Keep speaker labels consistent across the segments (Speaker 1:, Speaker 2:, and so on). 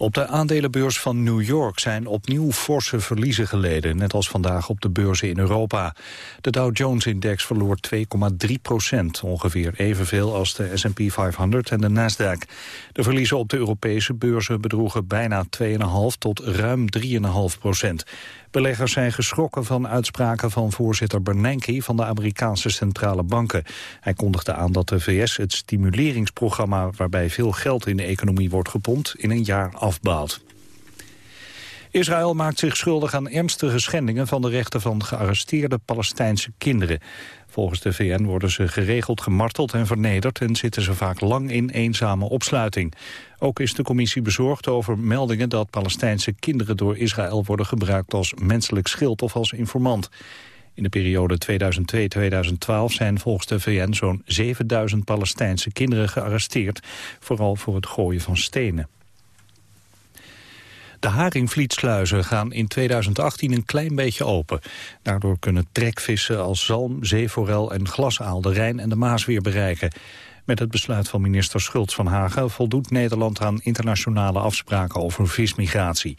Speaker 1: Op de aandelenbeurs van New York zijn opnieuw forse verliezen geleden, net als vandaag op de beurzen in Europa. De Dow Jones-index verloor 2,3 procent, ongeveer evenveel als de S&P 500 en de Nasdaq. De verliezen op de Europese beurzen bedroegen bijna 2,5 tot ruim 3,5 procent. Beleggers zijn geschrokken van uitspraken van voorzitter Bernanke van de Amerikaanse centrale banken. Hij kondigde aan dat de VS het stimuleringsprogramma waarbij veel geld in de economie wordt gepompt in een jaar Israël maakt zich schuldig aan ernstige schendingen van de rechten van gearresteerde Palestijnse kinderen. Volgens de VN worden ze geregeld gemarteld en vernederd en zitten ze vaak lang in eenzame opsluiting. Ook is de commissie bezorgd over meldingen dat Palestijnse kinderen door Israël worden gebruikt als menselijk schild of als informant. In de periode 2002-2012 zijn volgens de VN zo'n 7000 Palestijnse kinderen gearresteerd, vooral voor het gooien van stenen. De Haringvlietsluizen gaan in 2018 een klein beetje open. Daardoor kunnen trekvissen als zalm, zeeforel en glasaal de Rijn en de Maas weer bereiken. Met het besluit van minister Schultz van Hagen voldoet Nederland aan internationale afspraken over vismigratie.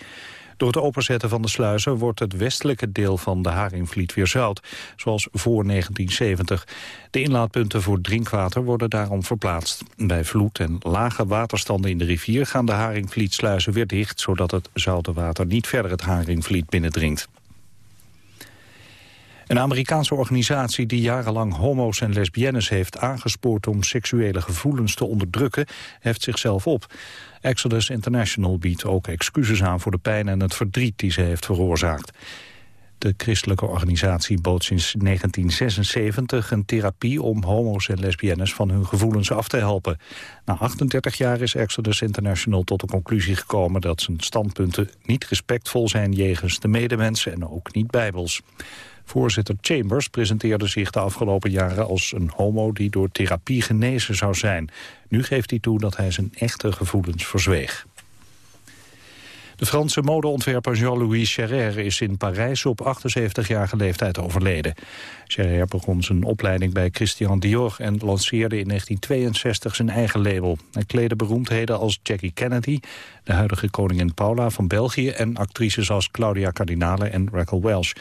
Speaker 1: Door het openzetten van de sluizen wordt het westelijke deel van de Haringvliet weer zout, zoals voor 1970. De inlaatpunten voor drinkwater worden daarom verplaatst. Bij vloed en lage waterstanden in de rivier gaan de Haringvlietsluizen weer dicht, zodat het zoute water niet verder het Haringvliet binnendringt. Een Amerikaanse organisatie die jarenlang homo's en lesbiennes heeft aangespoord om seksuele gevoelens te onderdrukken, heft zichzelf op. Exodus International biedt ook excuses aan voor de pijn en het verdriet die ze heeft veroorzaakt. De christelijke organisatie bood sinds 1976 een therapie om homo's en lesbiennes van hun gevoelens af te helpen. Na 38 jaar is Exodus International tot de conclusie gekomen dat zijn standpunten niet respectvol zijn jegens de medemensen en ook niet bijbels. Voorzitter Chambers presenteerde zich de afgelopen jaren als een homo die door therapie genezen zou zijn. Nu geeft hij toe dat hij zijn echte gevoelens verzweeg. De Franse modeontwerper Jean-Louis Cherrer is in Parijs op 78-jarige leeftijd overleden. Cherrer begon zijn opleiding bij Christian Dior en lanceerde in 1962 zijn eigen label. Hij kleedde beroemdheden als Jackie Kennedy, de huidige koningin Paula van België en actrices als Claudia Cardinale en Raquel Welch.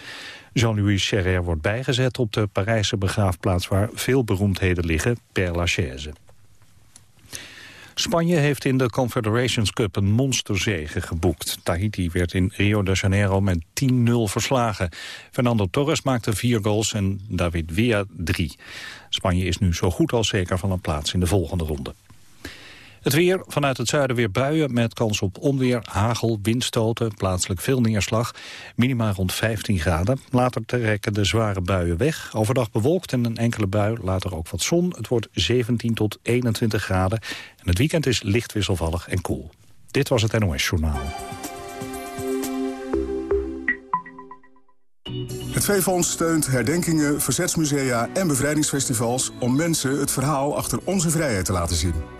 Speaker 1: Jean-Louis Cherrer wordt bijgezet op de Parijse begraafplaats waar veel beroemdheden liggen, Père Lachaise. Spanje heeft in de Confederations Cup een monsterzege geboekt. Tahiti werd in Rio de Janeiro met 10-0 verslagen. Fernando Torres maakte vier goals en David Villa drie. Spanje is nu zo goed als zeker van een plaats in de volgende ronde. Het weer, vanuit het zuiden weer buien met kans op onweer, hagel, windstoten, plaatselijk veel neerslag. Minima rond 15 graden. Later trekken de zware buien weg. Overdag bewolkt en een enkele bui, later ook wat zon. Het wordt 17 tot 21 graden. En het weekend is licht wisselvallig en koel. Dit was het NOS Journaal.
Speaker 2: Het V-Fonds steunt herdenkingen, verzetsmusea en bevrijdingsfestivals... om mensen het verhaal achter onze vrijheid te laten zien.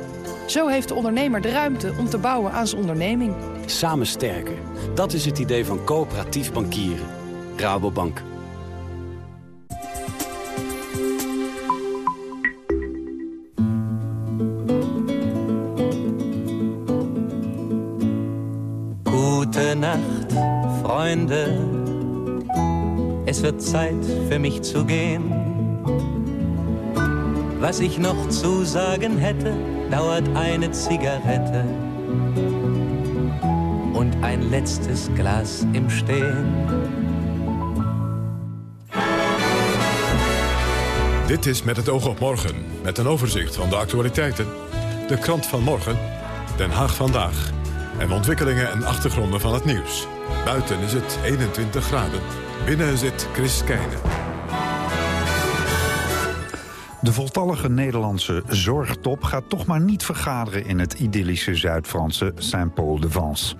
Speaker 3: Zo heeft de ondernemer de ruimte om te bouwen aan zijn onderneming.
Speaker 4: Samen sterker. Dat is het idee van coöperatief bankieren. Rabobank.
Speaker 5: Gute Nacht, Freunde. Es wird Zeit für mich zu gehen. Was ich noch zu sagen hätte dauert eine Zigarette und ein letztes Glas im Stehen.
Speaker 6: Dit is Met het oog op morgen, met een overzicht van de actualiteiten. De krant van morgen, Den Haag vandaag. En ontwikkelingen en achtergronden van het nieuws. Buiten is het 21 graden. Binnen zit Chris Keijnen.
Speaker 7: De voltallige Nederlandse zorgtop gaat toch maar niet vergaderen... in het idyllische Zuid-Franse Saint-Paul-de-Vence.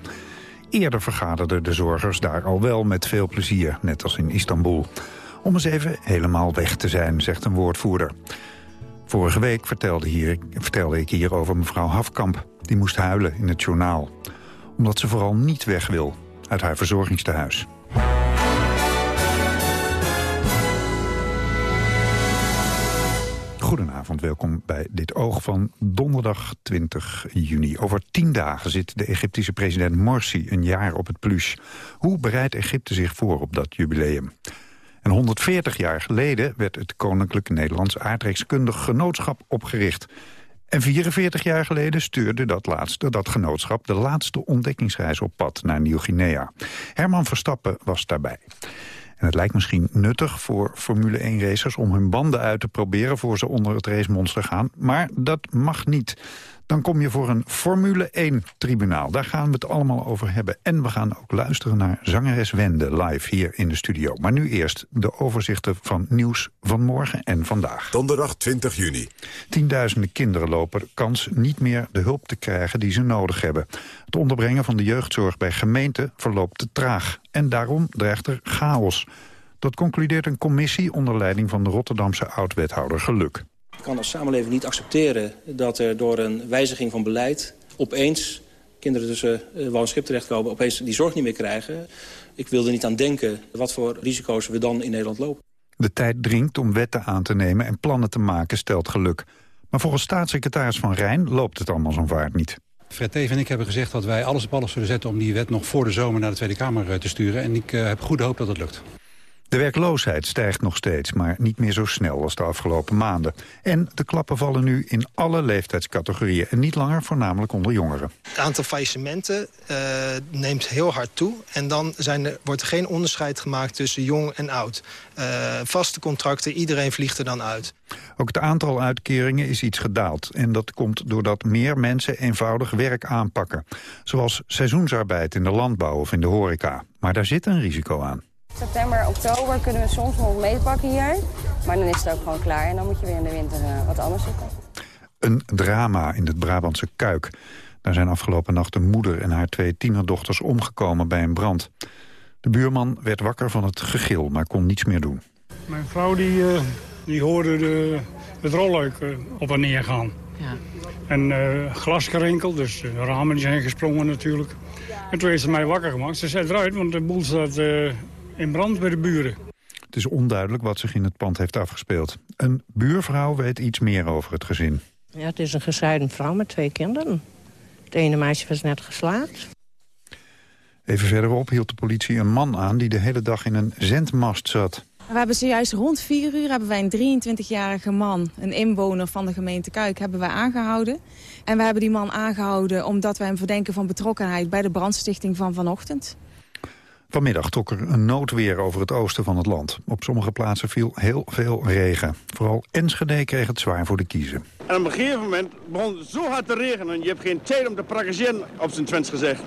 Speaker 7: Eerder vergaderden de zorgers daar al wel met veel plezier, net als in Istanbul. Om eens even helemaal weg te zijn, zegt een woordvoerder. Vorige week vertelde, hier, vertelde ik hier over mevrouw Hafkamp. Die moest huilen in het journaal. Omdat ze vooral niet weg wil uit haar verzorgingstehuis. Goedenavond, welkom bij Dit Oog van donderdag 20 juni. Over tien dagen zit de Egyptische president Morsi een jaar op het plus. Hoe bereidt Egypte zich voor op dat jubileum? En 140 jaar geleden werd het Koninklijk Nederlands Aardrijkskundig Genootschap opgericht. En 44 jaar geleden stuurde dat laatste, dat genootschap... de laatste ontdekkingsreis op pad naar Nieuw-Guinea. Herman Verstappen was daarbij. En het lijkt misschien nuttig voor Formule 1-racers om hun banden uit te proberen voor ze onder het racemonster gaan. Maar dat mag niet dan kom je voor een Formule 1-tribunaal. Daar gaan we het allemaal over hebben. En we gaan ook luisteren naar zangeres Wende live hier in de studio. Maar nu eerst de overzichten van nieuws van morgen en vandaag.
Speaker 6: Donderdag 20 juni.
Speaker 7: Tienduizenden kinderen lopen kans niet meer de hulp te krijgen die ze nodig hebben. Het onderbrengen van de jeugdzorg bij gemeenten verloopt te traag. En daarom dreigt er chaos. Dat concludeert een commissie onder leiding van de Rotterdamse oud-wethouder Geluk.
Speaker 8: Ik kan als samenleving niet accepteren dat er door een wijziging van beleid... opeens kinderen tussen uh, wal en schip terechtkomen, opeens die zorg niet meer krijgen. Ik wil er niet aan denken wat voor risico's we dan in Nederland lopen.
Speaker 7: De tijd dringt om wetten aan te nemen en plannen te maken, stelt geluk. Maar volgens staatssecretaris Van Rijn loopt het allemaal zo'n vaart niet.
Speaker 9: Fred Teven en ik hebben gezegd dat wij alles op alles zullen zetten... om die wet nog voor de zomer naar de Tweede Kamer eh, te sturen. En ik uh, heb goede hoop dat het lukt.
Speaker 7: De werkloosheid stijgt nog steeds, maar niet meer zo snel als de afgelopen maanden. En de klappen vallen nu in alle leeftijdscategorieën en niet langer voornamelijk onder jongeren.
Speaker 10: Het aantal faillissementen uh, neemt heel hard toe. En dan zijn er, wordt er geen onderscheid gemaakt tussen jong en oud. Uh, vaste contracten, iedereen vliegt er dan uit.
Speaker 7: Ook het aantal uitkeringen is iets gedaald. En dat komt doordat meer mensen eenvoudig werk aanpakken. Zoals seizoensarbeid in de landbouw of in de horeca. Maar daar zit een risico aan.
Speaker 11: September, oktober kunnen we soms nog meepakken hier. Maar dan is het ook gewoon klaar en dan moet je weer in de winter uh, wat anders zoeken.
Speaker 7: Een drama in het Brabantse Kuik. Daar zijn afgelopen nacht een moeder en haar twee tienerdochters omgekomen bij een brand. De buurman werd wakker van het gegil, maar kon niets meer doen.
Speaker 12: Mijn vrouw die, uh, die hoorde de, het rolluik uh, op en neer gaan. Ja. En uh, glas gerinkeld, dus de ramen zijn gesprongen natuurlijk. En toen heeft ze mij wakker gemaakt. Ze zei eruit, want de boel staat in brand bij de buren.
Speaker 7: Het is onduidelijk wat zich in het pand heeft afgespeeld. Een buurvrouw weet iets meer over het gezin.
Speaker 13: Ja, het is een gescheiden vrouw met twee kinderen. Het ene meisje was net geslaagd.
Speaker 7: Even verderop hield de politie een man aan die de hele dag in een zendmast zat.
Speaker 14: We hebben zojuist rond 4 uur hebben wij een 23-jarige man, een inwoner van de gemeente Kuik, hebben wij aangehouden. En we hebben die man aangehouden omdat wij hem verdenken van betrokkenheid bij de brandstichting van vanochtend.
Speaker 7: Vanmiddag trok er een noodweer over het oosten van het land. Op sommige plaatsen viel heel veel regen. Vooral Enschede kreeg het zwaar voor de kiezen.
Speaker 15: En op een gegeven moment begon het zo hard te regenen... je hebt geen tijd om te praktiseren, op zijn Twents gezegd.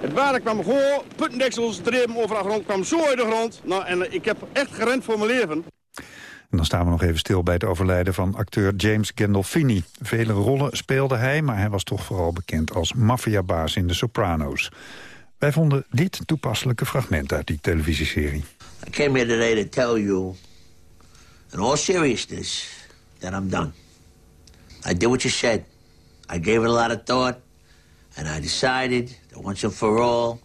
Speaker 15: Het water kwam gewoon, puttendeksels, dreven overal rond, kwam zo uit de grond. Nou, en ik heb echt gerend voor mijn leven.
Speaker 7: En dan staan we nog even stil bij het overlijden van acteur James Gandolfini. Vele rollen speelde hij, maar hij was toch vooral bekend als maffiabaas in de Sopranos. Wij vonden dit toepasselijke fragment uit die televisieserie.
Speaker 16: I came here today to tell you, in all seriousness, that I'm done. I did what you said. I gave it a lot of thought. And I decided that once and for all,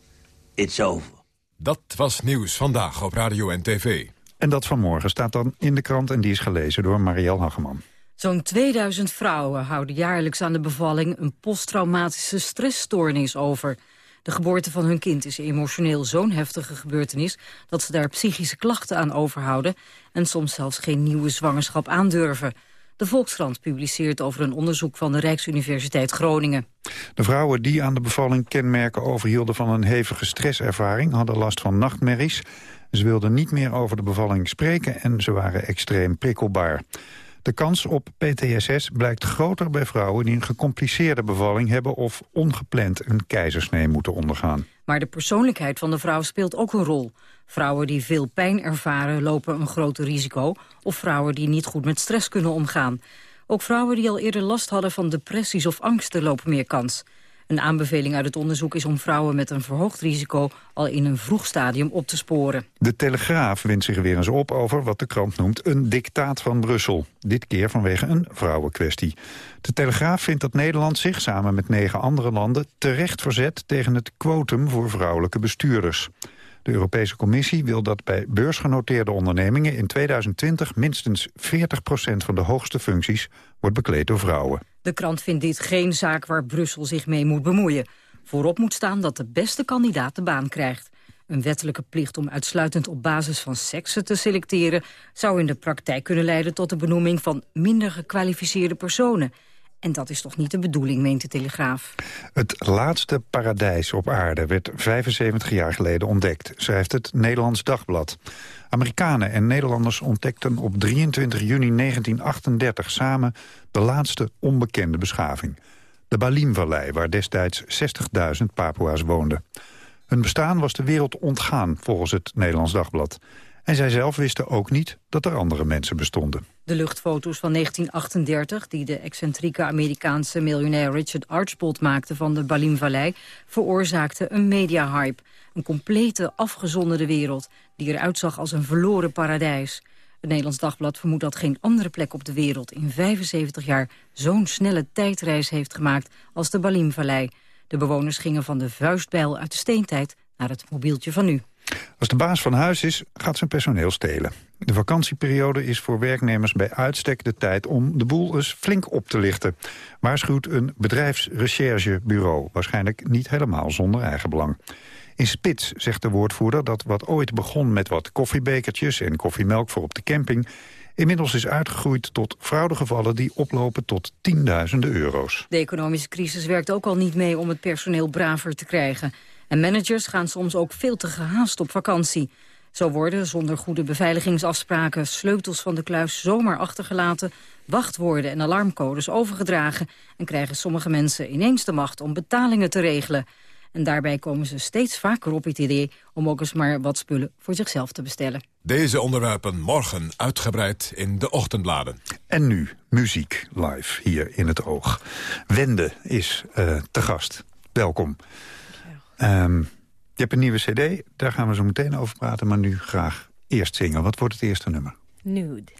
Speaker 16: it's over.
Speaker 6: Dat was Nieuws Vandaag op Radio en TV.
Speaker 7: En dat vanmorgen staat dan in de krant en die is gelezen door Marielle Hageman.
Speaker 17: Zo'n 2000 vrouwen houden jaarlijks aan de bevalling een posttraumatische stressstoornis over. De geboorte van hun kind is emotioneel zo'n heftige gebeurtenis... dat ze daar psychische klachten aan overhouden... en soms zelfs geen nieuwe zwangerschap aandurven. De Volkskrant publiceert over een onderzoek van de Rijksuniversiteit Groningen.
Speaker 7: De vrouwen die aan de bevalling kenmerken overhielden van een hevige stresservaring... hadden last van nachtmerries. Ze wilden niet meer over de bevalling spreken en ze waren extreem prikkelbaar. De kans op PTSS blijkt groter bij vrouwen die een gecompliceerde bevalling hebben of ongepland een keizersnee moeten ondergaan.
Speaker 17: Maar de persoonlijkheid van de vrouw speelt ook een rol. Vrouwen die veel pijn ervaren lopen een groter risico... of vrouwen die niet goed met stress kunnen omgaan. Ook vrouwen die al eerder last hadden van depressies of angsten lopen meer kans. Een aanbeveling uit het onderzoek is om vrouwen met een verhoogd risico al in een vroeg stadium op te sporen.
Speaker 7: De Telegraaf wint zich weer eens op over wat de krant noemt een dictaat van Brussel. Dit keer vanwege een vrouwenkwestie. De Telegraaf vindt dat Nederland zich samen met negen andere landen terecht verzet tegen het quotum voor vrouwelijke bestuurders. De Europese Commissie wil dat bij beursgenoteerde ondernemingen in 2020 minstens 40% van de hoogste functies wordt bekleed door vrouwen.
Speaker 17: De krant vindt dit geen zaak waar Brussel zich mee moet bemoeien. Voorop moet staan dat de beste kandidaat de baan krijgt. Een wettelijke plicht om uitsluitend op basis van seksen te selecteren... zou in de praktijk kunnen leiden tot de benoeming van minder gekwalificeerde personen. En dat is toch niet de bedoeling, meent de Telegraaf.
Speaker 7: Het laatste paradijs op aarde werd 75 jaar geleden ontdekt, schrijft het Nederlands Dagblad. Amerikanen en Nederlanders ontdekten op 23 juni 1938 samen de laatste onbekende beschaving. De Balimvallei, waar destijds 60.000 Papua's woonden. Hun bestaan was de wereld ontgaan, volgens het Nederlands Dagblad. En zij zelf wisten ook niet dat er andere mensen bestonden.
Speaker 17: De luchtfoto's van 1938, die de excentrieke Amerikaanse miljonair Richard Archbold maakte van de Balimvallei, veroorzaakten een mediahype. Een complete afgezonderde wereld, die eruit zag als een verloren paradijs. Het Nederlands Dagblad vermoedt dat geen andere plek op de wereld in 75 jaar zo'n snelle tijdreis heeft gemaakt als de Balimvallei. De bewoners gingen van de vuistbijl uit de steentijd naar het mobieltje van nu.
Speaker 7: Als de baas van huis is, gaat zijn personeel stelen. De vakantieperiode is voor werknemers bij uitstek de tijd om de boel eens flink op te lichten. Waarschuwt een bedrijfsrecherchebureau, waarschijnlijk niet helemaal zonder eigenbelang. In Spits zegt de woordvoerder dat wat ooit begon met wat koffiebekertjes en koffiemelk voor op de camping inmiddels is uitgegroeid tot fraudegevallen die oplopen tot tienduizenden euro's.
Speaker 17: De economische crisis werkt ook al niet mee om het personeel braver te krijgen. En managers gaan soms ook veel te gehaast op vakantie. Zo worden zonder goede beveiligingsafspraken sleutels van de kluis zomaar achtergelaten, wachtwoorden en alarmcodes overgedragen en krijgen sommige mensen ineens de macht om betalingen te regelen. En daarbij komen ze steeds vaker op het idee om ook eens maar wat spullen voor zichzelf te bestellen.
Speaker 6: Deze onderwerpen morgen uitgebreid in de ochtendbladen.
Speaker 7: En nu muziek live hier in het oog. Wende is uh, te gast. Welkom. Um, je hebt een nieuwe cd, daar gaan we zo meteen over praten... maar nu graag eerst zingen. Wat wordt het eerste nummer?
Speaker 18: Nude.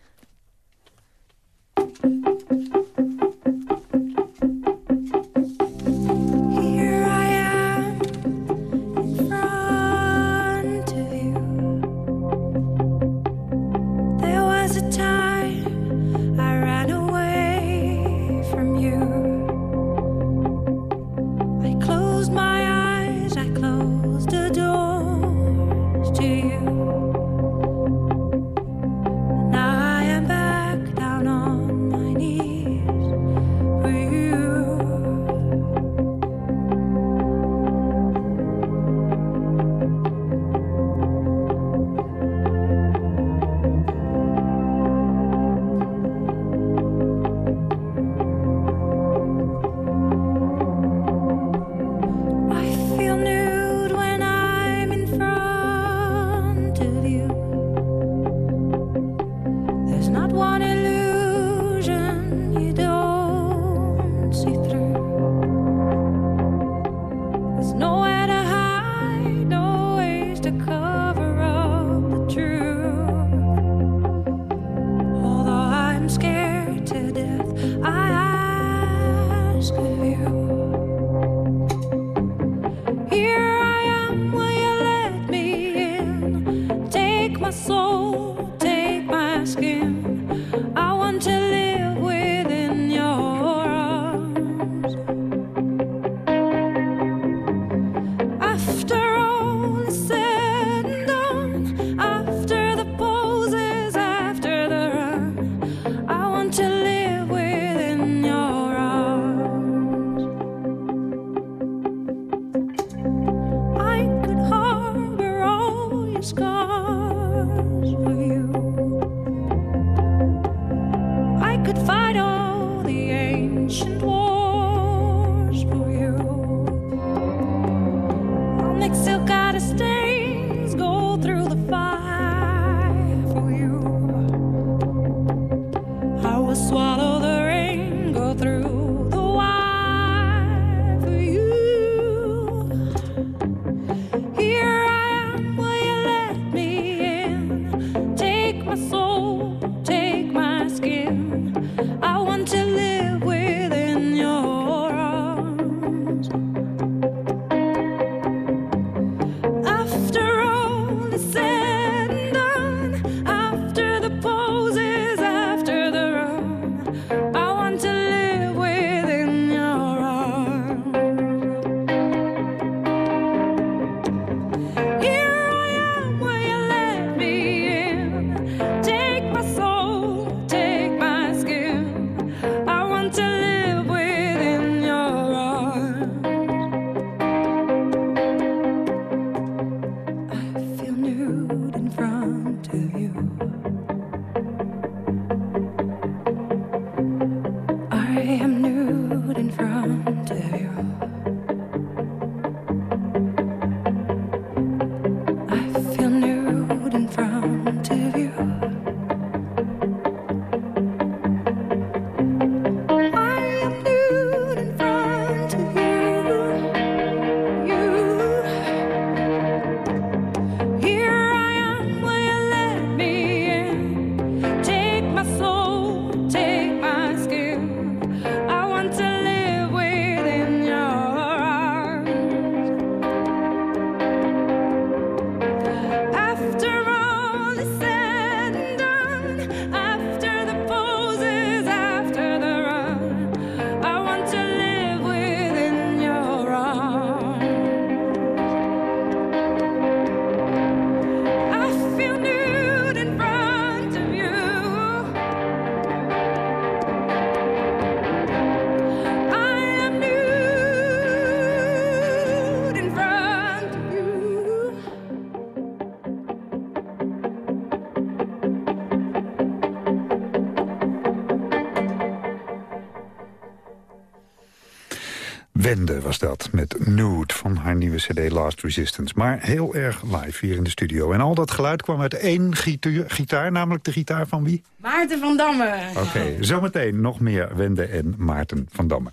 Speaker 7: Wende was dat, met Nude van haar nieuwe cd Last Resistance. Maar heel erg live hier in de studio. En al dat geluid kwam uit één gitaar, gitaar namelijk de gitaar van wie?
Speaker 18: Maarten van Damme.
Speaker 7: Oké, zometeen nog meer Wende en Maarten van Damme.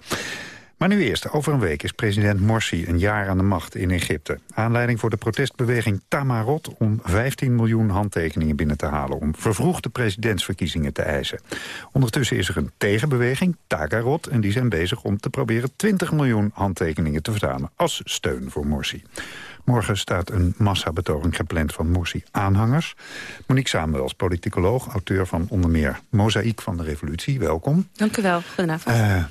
Speaker 7: Maar nu eerst, over een week is president Morsi een jaar aan de macht in Egypte. Aanleiding voor de protestbeweging Tamarot om 15 miljoen handtekeningen binnen te halen... om vervroegde presidentsverkiezingen te eisen. Ondertussen is er een tegenbeweging, Tagarot... en die zijn bezig om te proberen 20 miljoen handtekeningen te verzamelen... als steun voor Morsi. Morgen staat een massabetoging gepland van Morsi-aanhangers. Monique Samuels, politicoloog, auteur van onder meer Mozaïek van de Revolutie. Welkom.
Speaker 18: Dank u wel. Goedenavond.
Speaker 7: Uh,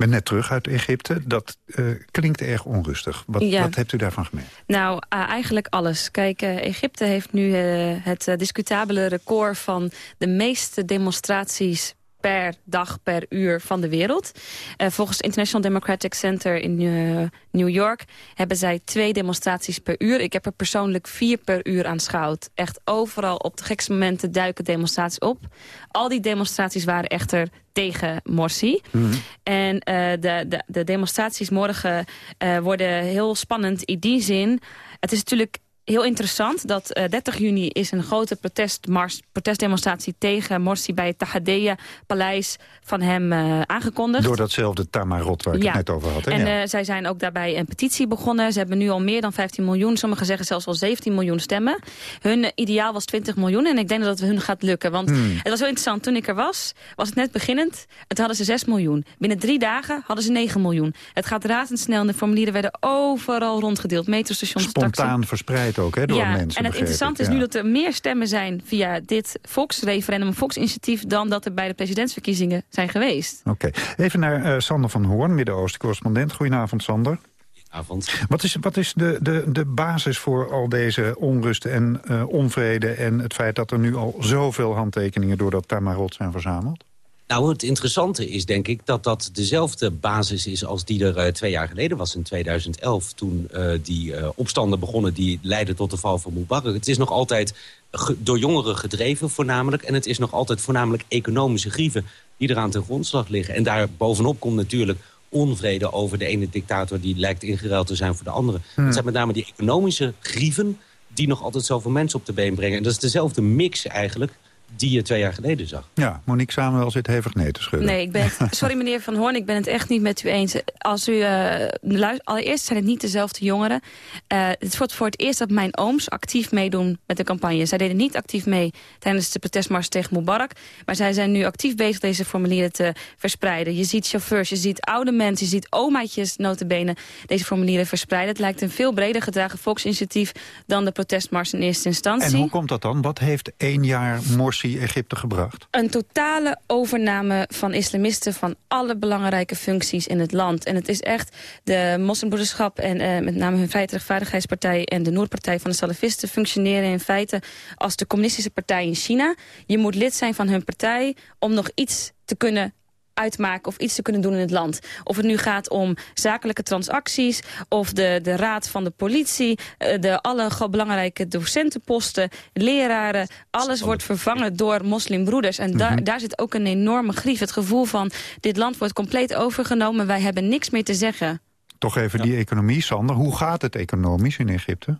Speaker 7: ben net terug uit Egypte. Dat uh, klinkt erg onrustig. Wat,
Speaker 18: Ja.
Speaker 7: wat hebt u daarvan gemerkt?
Speaker 18: Nou, uh, eigenlijk alles. Kijk, uh, Egypte heeft nu het discutabele record van de meeste demonstraties per dag, per uur van de wereld. Uh, volgens het International Democratic Center in uh, New York... hebben zij twee demonstraties per uur. Ik heb er persoonlijk vier per uur aanschouwd. Echt overal op de gekste momenten duiken demonstraties op. Al die demonstraties waren echter tegen Morsi.
Speaker 7: Mhm.
Speaker 18: En uh, de, de, de demonstraties morgen worden heel spannend in die zin. Het is natuurlijk heel interessant dat uh, 30 juni is een grote protestmars, protestdemonstratie tegen Morsi bij het Tahadea-paleis van hem uh, aangekondigd.
Speaker 7: Door datzelfde Tamarot waar ik
Speaker 18: ja.
Speaker 7: het net over had. Hè?
Speaker 18: En
Speaker 7: ja.
Speaker 18: uh, zij zijn ook daarbij een petitie begonnen. Ze hebben nu al meer dan 15 miljoen, sommigen zeggen zelfs wel 17 miljoen stemmen. Hun ideaal was 20 miljoen en ik denk dat het hun gaat lukken. Want
Speaker 7: Hmm.
Speaker 18: het was heel interessant, toen ik er was, was het net beginnend. Het hadden ze 6 miljoen. Binnen drie dagen hadden ze 9 miljoen. Het gaat razendsnel en de formulieren werden overal rondgedeeld. Metrostations,
Speaker 7: Spontaan
Speaker 18: taxi.
Speaker 7: verspreid ook, hè, door
Speaker 18: ja,
Speaker 7: mensen.
Speaker 18: en het interessante is
Speaker 7: ja.
Speaker 18: nu dat er meer stemmen zijn via dit volksreferendum, volksinitiatief, dan dat er bij de presidentsverkiezingen zijn geweest.
Speaker 7: Oké, even naar uh, Sander van Hoorn, Midden-Oosten-correspondent. Goedenavond, Sander.
Speaker 4: Avond.
Speaker 7: Wat is, wat is de, de, de basis voor al deze onrust en uh, onvrede... en het feit dat er nu al zoveel handtekeningen door dat Tamarot zijn verzameld?
Speaker 4: Nou, het interessante is denk ik dat dat dezelfde basis is als die er uh, twee jaar geleden was in 2011. Toen uh, die uh, opstanden begonnen die leidden tot de val van Mubarak. Het is nog altijd door jongeren gedreven voornamelijk. En het is nog altijd voornamelijk economische grieven die eraan ten grondslag liggen. En daar bovenop komt natuurlijk onvrede over de ene dictator... die lijkt ingeruild te zijn voor de andere. Hmm. Het zijn met name die economische grieven die nog altijd zoveel mensen op de been brengen. En dat is dezelfde mix eigenlijk die je twee jaar geleden zag.
Speaker 7: Ja, Monique Samuel zit hevig nee te schudden.
Speaker 18: Nee, ik ben het, sorry meneer Van Hoorn, ik ben het echt niet met u eens. Als u, uh, luistert, allereerst zijn het niet dezelfde jongeren. Uh, het wordt voor het eerst dat mijn ooms actief meedoen met de campagne. Zij deden niet actief mee tijdens de protestmars tegen Mubarak. Maar zij zijn nu actief bezig deze formulieren te verspreiden. Je ziet chauffeurs, je ziet oude mensen, je ziet omaatjes notabene deze formulieren verspreiden. Het lijkt een veel breder gedragen volksinitiatief dan de protestmars in eerste instantie.
Speaker 7: En hoe komt dat dan? Wat heeft één jaar Morsi Egypte gebracht?
Speaker 18: Een totale overname van islamisten van alle belangrijke functies in het land. En het is echt de moslimbroederschap en uh, met name hun Vrijheid Rechtvaardigheidspartij en de Noordpartij van de Salafisten functioneren in feite als de communistische partij in China. Je moet lid zijn van hun partij om nog iets te kunnen uitmaken of iets te kunnen doen in het land. Of het nu gaat om zakelijke transacties... of de, de raad van de politie, de alle belangrijke docentenposten... leraren, alles wordt vervangen door moslimbroeders. En da mm -hmm. daar zit ook een enorme grief. Het gevoel van, dit land wordt compleet overgenomen... wij hebben niks meer te zeggen.
Speaker 7: Toch even ja. die economie, Sander. Hoe gaat het economisch in Egypte?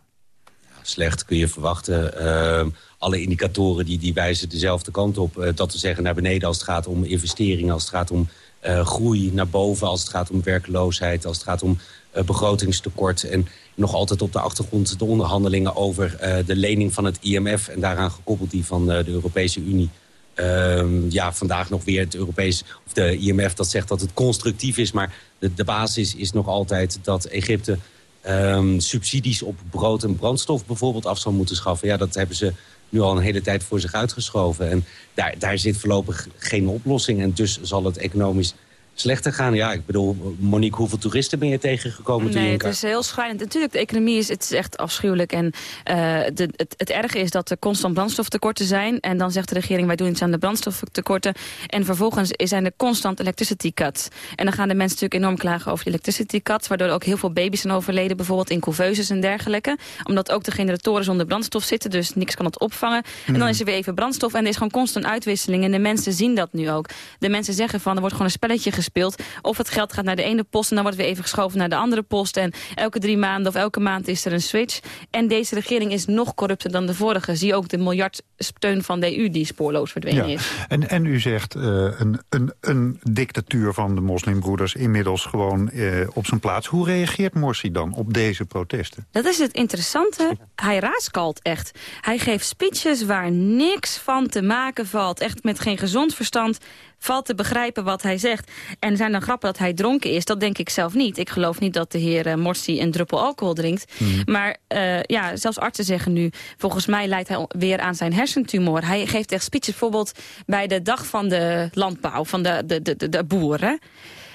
Speaker 4: Slecht kun je verwachten. Uh, alle indicatoren die, die wijzen dezelfde kant op. Uh, dat te zeggen naar beneden als het gaat om investeringen... als het gaat om uh, groei naar boven... als het gaat om werkloosheid... als het gaat om uh, begrotingstekort... en nog altijd op de achtergrond de onderhandelingen... over de lening van het IMF... en daaraan gekoppeld die van de Europese Unie. Ehm, ja, vandaag nog weer het Europees, of de IMF dat zegt dat het constructief is... maar de, basis is nog altijd dat Egypte... Um, subsidies op brood en brandstof bijvoorbeeld af zou moeten schaffen. Ja, dat hebben ze nu al een hele tijd voor zich uitgeschoven. En daar, daar zit voorlopig geen oplossing. En dus zal het economisch slechter gaan. Ja, ik bedoel, Monique, hoeveel toeristen ben je tegengekomen?
Speaker 18: Nee, het is heel schrijnend. Natuurlijk, de economie is, het is echt afschuwelijk. En uh, de, het, het erge is dat er constant brandstoftekorten zijn. En dan zegt de regering, wij doen iets aan de brandstoftekorten. En vervolgens zijn er constant electricity cuts. En dan gaan de mensen natuurlijk enorm klagen over die electricity cuts. Waardoor ook heel veel baby's zijn overleden, bijvoorbeeld in couveuses en dergelijke. Omdat ook de generatoren zonder brandstof zitten, dus niks kan het opvangen. Mm. En dan is er weer even brandstof en er is gewoon constant uitwisseling. En de mensen zien dat nu ook. De mensen zeggen van, er wordt gewoon een spelletje gespeeld Of het geld gaat naar de ene post en dan wordt weer even geschoven naar de andere post. En elke drie maanden of elke maand is er een switch. En deze regering is nog corrupter dan de vorige. Zie ook de miljardsteun van de EU die spoorloos verdwenen
Speaker 7: Ja.
Speaker 18: is.
Speaker 7: En, en u zegt eh, een, een, een dictatuur van de moslimbroeders inmiddels gewoon eh, op zijn plaats. Hoe reageert Morsi dan op deze protesten?
Speaker 18: Dat is het interessante. Hij raaskalt echt. Hij geeft speeches waar niks van te maken valt. Echt met geen gezond verstand valt te begrijpen wat hij zegt. En zijn dan grappen dat hij dronken is? Dat denk ik zelf niet. Ik geloof niet dat de heer eh, Morsi een druppel alcohol drinkt. Maar eh, ja, zelfs artsen zeggen nu... volgens mij leidt hij weer aan zijn hersentumor. Hij geeft echt speeches bijvoorbeeld bij de dag van de landbouw... van de, de, de, de boeren.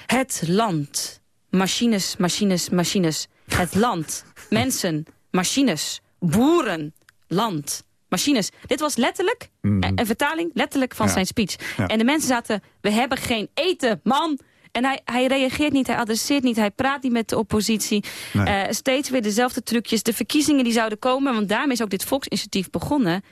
Speaker 18: Het land. Machines, machines, machines. Het land. Mensen. Machines. Boeren. Land. Machines. Dit was letterlijk een, een vertaling letterlijk van
Speaker 19: Ja.
Speaker 18: zijn speech.
Speaker 19: Ja.
Speaker 18: En de mensen zaten, we hebben geen eten, man. En hij, hij reageert niet, hij adresseert niet, hij praat niet met de oppositie.
Speaker 7: Nee.
Speaker 18: Eh, steeds weer dezelfde trucjes. De verkiezingen die zouden komen, want daarmee is ook dit volksinitiatief begonnen.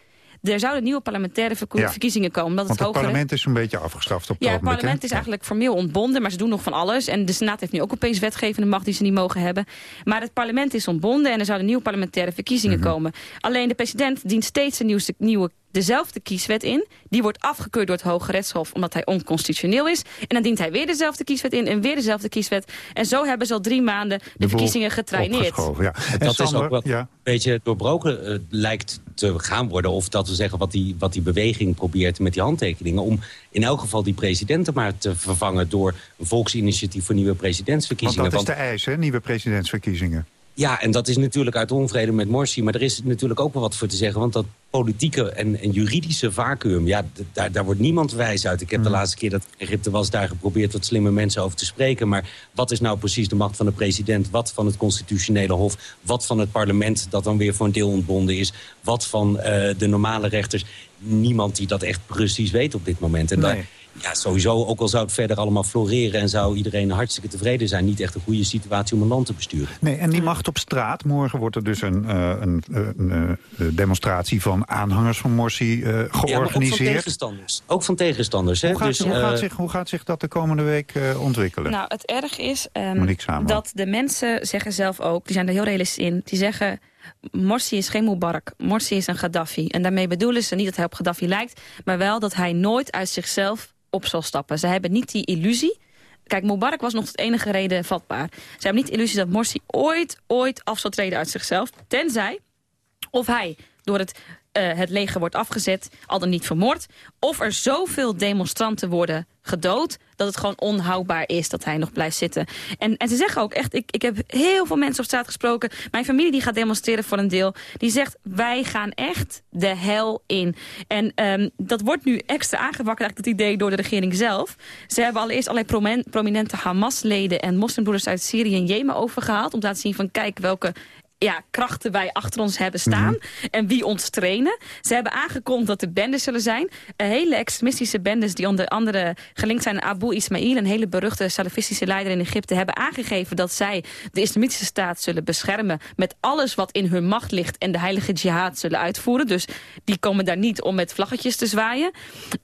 Speaker 18: Er zouden nieuwe parlementaire verkiezingen komen. Omdat
Speaker 7: Want
Speaker 18: het hogere...
Speaker 7: parlement is een beetje afgestraft op het
Speaker 18: Ja, het parlement is eigenlijk formeel ontbonden, maar ze doen nog van alles. En de Senaat heeft nu ook opeens wetgevende macht die ze niet mogen hebben. Maar het parlement is ontbonden en er zouden nieuwe parlementaire verkiezingen
Speaker 7: Mhm.
Speaker 18: komen. Alleen de president dient steeds een nieuwste, nieuwe, dezelfde kieswet in. Die wordt afgekeurd door het Hoge Rechtshof omdat hij onconstitutioneel is. En dan dient hij weer dezelfde kieswet in en weer dezelfde kieswet. En zo hebben ze al drie maanden de, verkiezingen getraineerd.
Speaker 7: opgeschoven, ja. En
Speaker 4: dat is
Speaker 7: Sander,
Speaker 4: ook wat
Speaker 7: ja.
Speaker 4: een beetje doorbroken eh, lijkt te gaan worden. Of dat we zeggen wat die, wat die beweging probeert met die handtekeningen. Om in elk geval die presidenten maar te vervangen... door een volksinitiatief voor nieuwe
Speaker 7: Want
Speaker 4: presidentsverkiezingen.
Speaker 7: dat is de eis, hè, nieuwe presidentsverkiezingen.
Speaker 4: Ja, en dat is natuurlijk uit onvrede met Morsi. Maar er is natuurlijk ook wel wat voor te zeggen. Want dat politieke en, en juridische vacuüm... ja, daar, daar wordt niemand wijs uit. Ik heb de laatste keer dat Egypte was... daar geprobeerd wat slimme mensen over te spreken. Maar wat is nou precies de macht van de president? Wat van het constitutionele hof? Wat van het parlement dat dan weer voor een deel ontbonden is? Wat van eh, de normale rechters? Niemand die dat echt precies weet op dit moment. En daar. Ja, sowieso, ook al zou het verder allemaal floreren... en zou iedereen hartstikke tevreden zijn... niet echt een goede situatie om een land te besturen.
Speaker 7: Nee, en die macht op straat. Morgen wordt er dus een, eh, een, eh, een, eh, demonstratie van aanhangers van Morsi eh,
Speaker 4: Ja, ook van
Speaker 7: georganiseerd.
Speaker 4: tegenstanders. Ook van tegenstanders. Hè?
Speaker 7: hoe, gaat,
Speaker 4: dus,
Speaker 7: hoe, gaat zich, hoe gaat zich dat de komende week eh, ontwikkelen?
Speaker 18: Nou, het erg is ehm, dat de mensen zeggen zelf ook, die zijn er heel realistisch in, die zeggen... Morsi is geen Mubarak, Morsi is een Gaddafi. En daarmee bedoelen ze niet dat hij op Gaddafi lijkt... maar wel dat hij nooit uit zichzelf op zal stappen. Ze hebben niet die illusie... Kijk, Mubarak was nog tot enige reden vatbaar. Ze hebben niet de illusie dat Morsi ooit, ooit af zal treden uit zichzelf. Tenzij of hij door het, eh, het leger wordt afgezet, al dan niet vermoord... of er zoveel demonstranten worden gedood... dat het gewoon onhoudbaar is dat hij nog blijft zitten. En, en ze zeggen ook echt, ik, ik heb heel veel mensen op straat gesproken... mijn familie die gaat demonstreren voor een deel... die zegt, wij gaan echt de hel in. En ehm, dat wordt nu extra aangewakkerd, eigenlijk het idee, door de regering zelf. Ze hebben allereerst allerlei prominente Hamas-leden... en moslimbroeders uit Syrië en Jemen overgehaald... om te laten zien van, kijk welke ja, krachten wij achter ons hebben staan. En wie ons trainen. Ze hebben aangekondigd dat er bendes zullen zijn. Eh, hele extremistische bendes die onder andere gelinkt zijn aan Abu Ismail... een hele beruchte salafistische leider in Egypte... hebben aangegeven dat zij de islamitische staat zullen beschermen... met alles wat in hun macht ligt en de heilige jihad zullen uitvoeren. Dus die komen daar niet om met vlaggetjes te zwaaien.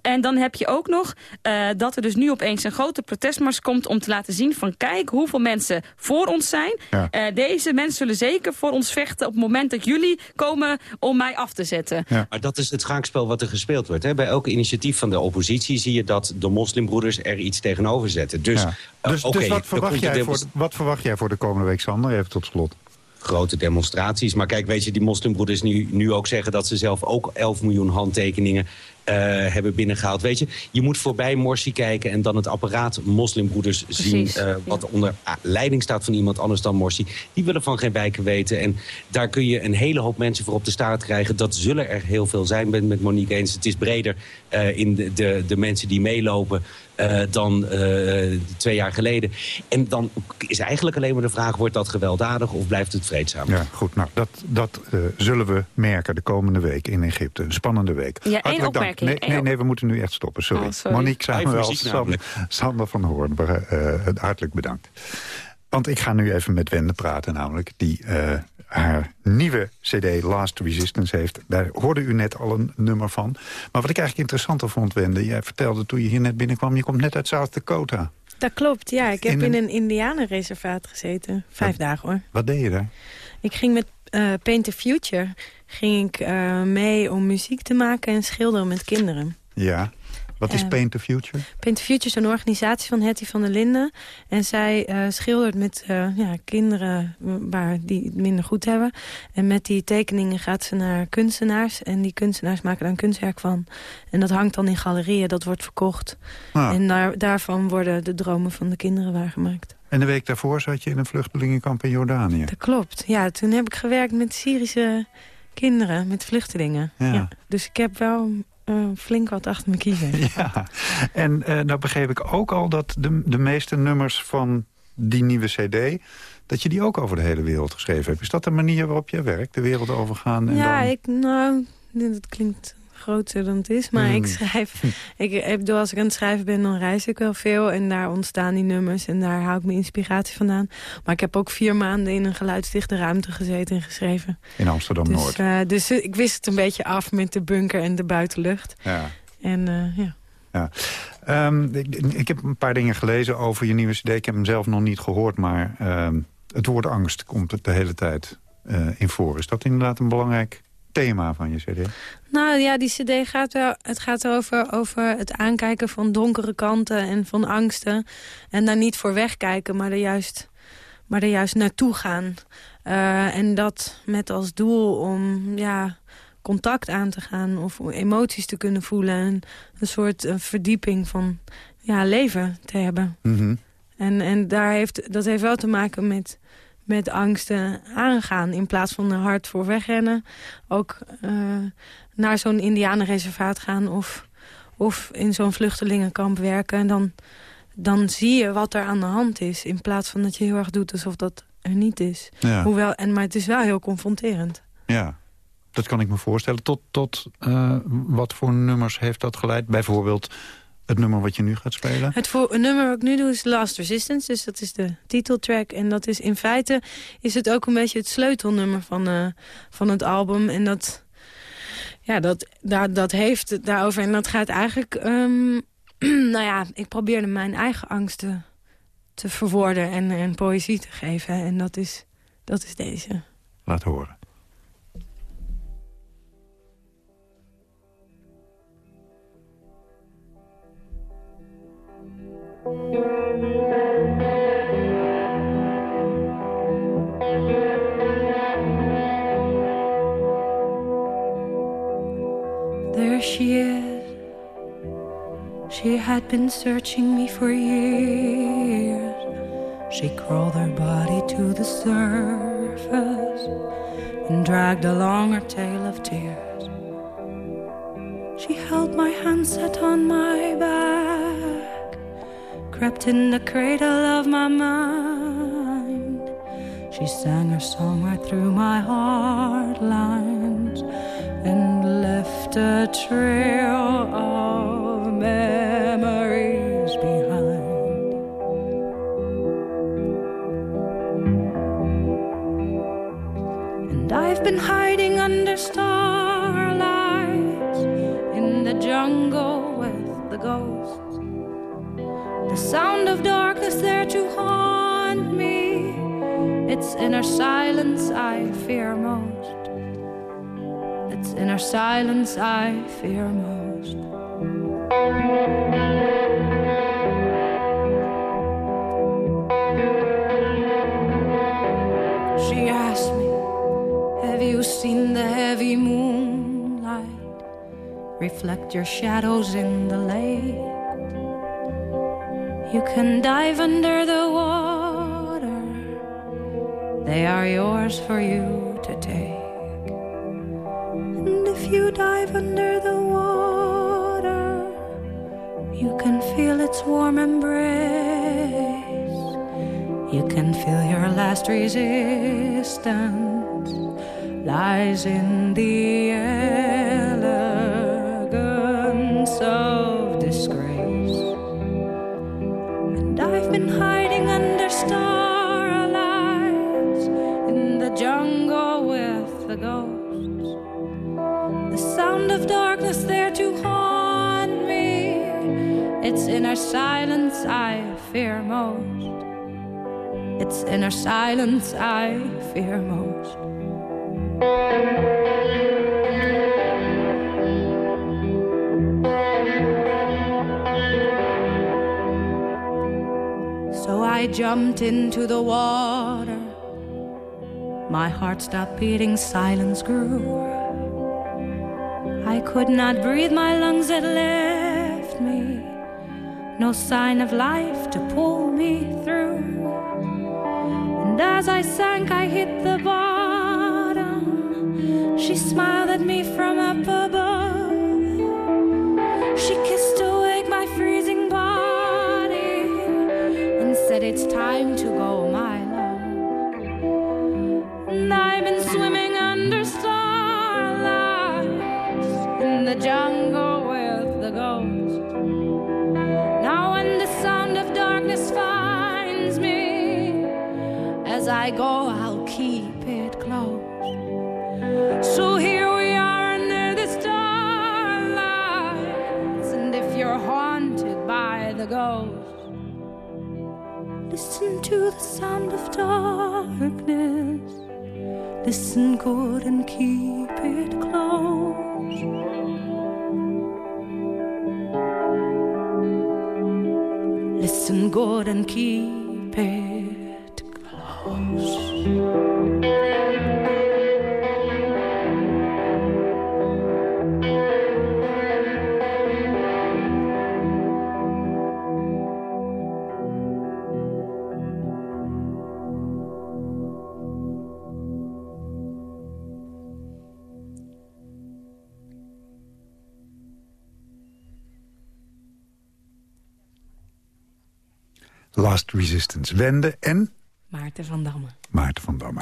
Speaker 18: En dan heb je ook nog eh, dat er dus nu opeens een grote protestmars komt... om te laten zien van kijk hoeveel mensen voor ons zijn.
Speaker 7: Ja.
Speaker 18: Eh, deze mensen zullen zeker voor ons vechten op het moment dat jullie komen om mij af te zetten.
Speaker 4: Maar dat is het schaakspel wat er gespeeld wordt. Hè? Bij elk initiatief van de oppositie zie je dat de moslimbroeders er iets tegenover zetten. Dus,
Speaker 7: Ja.
Speaker 4: eh,
Speaker 7: Dus, dus wat,
Speaker 4: er
Speaker 7: verwacht jij voor, wat verwacht jij voor de komende week, Sander? Even tot slot.
Speaker 4: grote demonstraties. Maar kijk, weet je, die moslimbroeders nu, nu ook zeggen... dat ze zelf ook 11 miljoen handtekeningen hebben binnengehaald. Weet je, je moet voorbij Morsi kijken... en dan het apparaat moslimbroeders zien...
Speaker 18: Precies,
Speaker 4: eh, wat onder ah, leiding staat van iemand anders dan Morsi. Die willen van geen wijken weten. En daar kun je een hele hoop mensen voor op de staart krijgen. Dat zullen er heel veel zijn. Ik ben het met Monique eens. Het is breder eh, in de, de, de mensen die meelopen... eh, dan eh, twee jaar geleden. En dan is eigenlijk alleen maar de vraag... wordt dat gewelddadig of blijft het vreedzaam?
Speaker 7: Ja, goed. Nou, dat, dat eh, zullen we merken de komende week in Egypte. Een spannende week.
Speaker 18: Ja, één
Speaker 7: Hartelijk Nee, nee, we moeten nu echt stoppen. Sorry.
Speaker 18: Oh, sorry.
Speaker 7: Monique Samuel, Sander. Sander van Hoorn, eh, hartelijk bedankt. Want ik ga nu even met Wende praten namelijk... die eh, haar nieuwe cd Last Resistance heeft. Daar hoorde u net al een nummer van. Maar wat ik eigenlijk interessanter vond, Wende... jij vertelde toen je hier net binnenkwam... je komt net uit South Dakota.
Speaker 19: Dat klopt, ja. Ik heb in een, in een indianenreservaat gezeten. Vijf dagen hoor.
Speaker 7: Wat deed je daar?
Speaker 19: Ik ging met uh, Paint the Future ging ik, uh, mee om muziek te maken en schilderen met kinderen.
Speaker 7: Ja. Wat is Paint the Future?
Speaker 19: Paint the Future is een organisatie van Hetty van der Linden. En zij uh, schildert met uh, ja, kinderen waar die het minder goed hebben. En met die tekeningen gaat ze naar kunstenaars. En die kunstenaars maken daar een kunstwerk van. En dat hangt dan in galerieën, dat wordt verkocht. Ah. En daar, daarvan worden de dromen van de kinderen waargemaakt.
Speaker 7: En de week daarvoor zat je in een vluchtelingenkamp in Jordanië.
Speaker 19: Dat klopt. Ja, toen heb ik gewerkt met Syrische kinderen, met vluchtelingen. Ja. ja. Dus ik heb wel uh, flink wat achter me kiezen.
Speaker 7: Ja, en uh, nou begreep ik ook al dat de, de meeste nummers van die nieuwe cd... dat je die ook over de hele wereld geschreven hebt. Is dat de manier waarop je werkt, de wereld overgaan? En
Speaker 19: ja,
Speaker 7: dan...
Speaker 19: ik, nou, dat klinkt groter dan het is. Maar ik hmm. schrijf, ik, ik bedoel, als ik aan het schrijven ben, dan reis ik wel veel. En daar ontstaan die nummers en daar haal ik mijn inspiratie vandaan. Maar ik heb ook vier maanden in een geluidsdichte ruimte gezeten en geschreven.
Speaker 7: In Amsterdam-Noord.
Speaker 19: Dus, uh, dus ik wist het een beetje af met de bunker en de buitenlucht.
Speaker 7: Ja.
Speaker 19: En uh, ja.
Speaker 7: Ja. Um, ik, ik, heb een paar dingen gelezen over je nieuwe cd. Ik heb hem zelf nog niet gehoord, maar um, het woord angst komt de hele tijd uh, in voor. Is dat inderdaad een belangrijk thema van je cd?
Speaker 19: Nou ja, die cd gaat wel... Het gaat over, over het aankijken van donkere kanten en van angsten. En daar niet voor wegkijken, maar er juist, maar er juist naartoe gaan. Uh, en dat met als doel om ja, contact aan te gaan of emoties te kunnen voelen. En een soort een verdieping van ja, leven te hebben.
Speaker 7: Mm -hmm.
Speaker 19: En, en daar heeft, dat heeft wel te maken met met angsten aangaan. In plaats van er hard voor wegrennen. Ook uh, naar zo'n indianenreservaat gaan of, of in zo'n vluchtelingenkamp werken. En dan, dan zie je wat er aan de hand is. In plaats van dat je heel erg doet alsof dat er niet is.
Speaker 7: Ja.
Speaker 19: Hoewel, en, maar het is wel heel confronterend.
Speaker 7: Ja, dat kan ik me voorstellen. Tot, tot uh, wat voor nummers heeft dat geleid? Bijvoorbeeld het nummer wat je nu gaat spelen?
Speaker 19: Het, voor, het nummer wat ik nu doe is Last Resistance. Dus dat is de titeltrack. En dat is in feite is het ook een beetje het sleutelnummer van, uh, van het album. En dat, ja, dat, dat, dat heeft het daarover. En dat gaat eigenlijk... Um, nou ja, ik probeerde mijn eigen angsten te verwoorden en, en poëzie te geven. En dat is, dat is deze.
Speaker 7: Laat horen.
Speaker 19: There she is. She had been searching me for years. She crawled her body to the surface and dragged along her tail of tears. She held my hand, sat on my back, crept in the cradle of my mind. She sang her song right through my hard lines and left a trail of memories behind. And I've been hiding under starlights in the jungle with the ghosts. Sound of darkness there to haunt me. It's inner silence I fear most. It's inner silence I fear most. She asked me, Have you seen the heavy moonlight reflect your shadows in the lake? You can dive under the water, they are yours for you to take. And if you dive under the water, you can feel its warm embrace. You can feel your last resistance lies in the elegance of silence I fear most. It's inner silence I fear most. So I jumped into the water. My heart stopped beating, silence grew. I could not breathe, my lungs had left. No sign of life to pull me through. And as I sank, I hit the bottom. She smiled at me from up above. I go, I'll keep it close. So here we are under the starlights, and if you're haunted by the ghost, listen to the sound of darkness. Listen good and keep it close. Listen good and keep it.
Speaker 7: Last Resistance. Wende en
Speaker 18: Maarten van Damme.
Speaker 7: Maarten van Damme.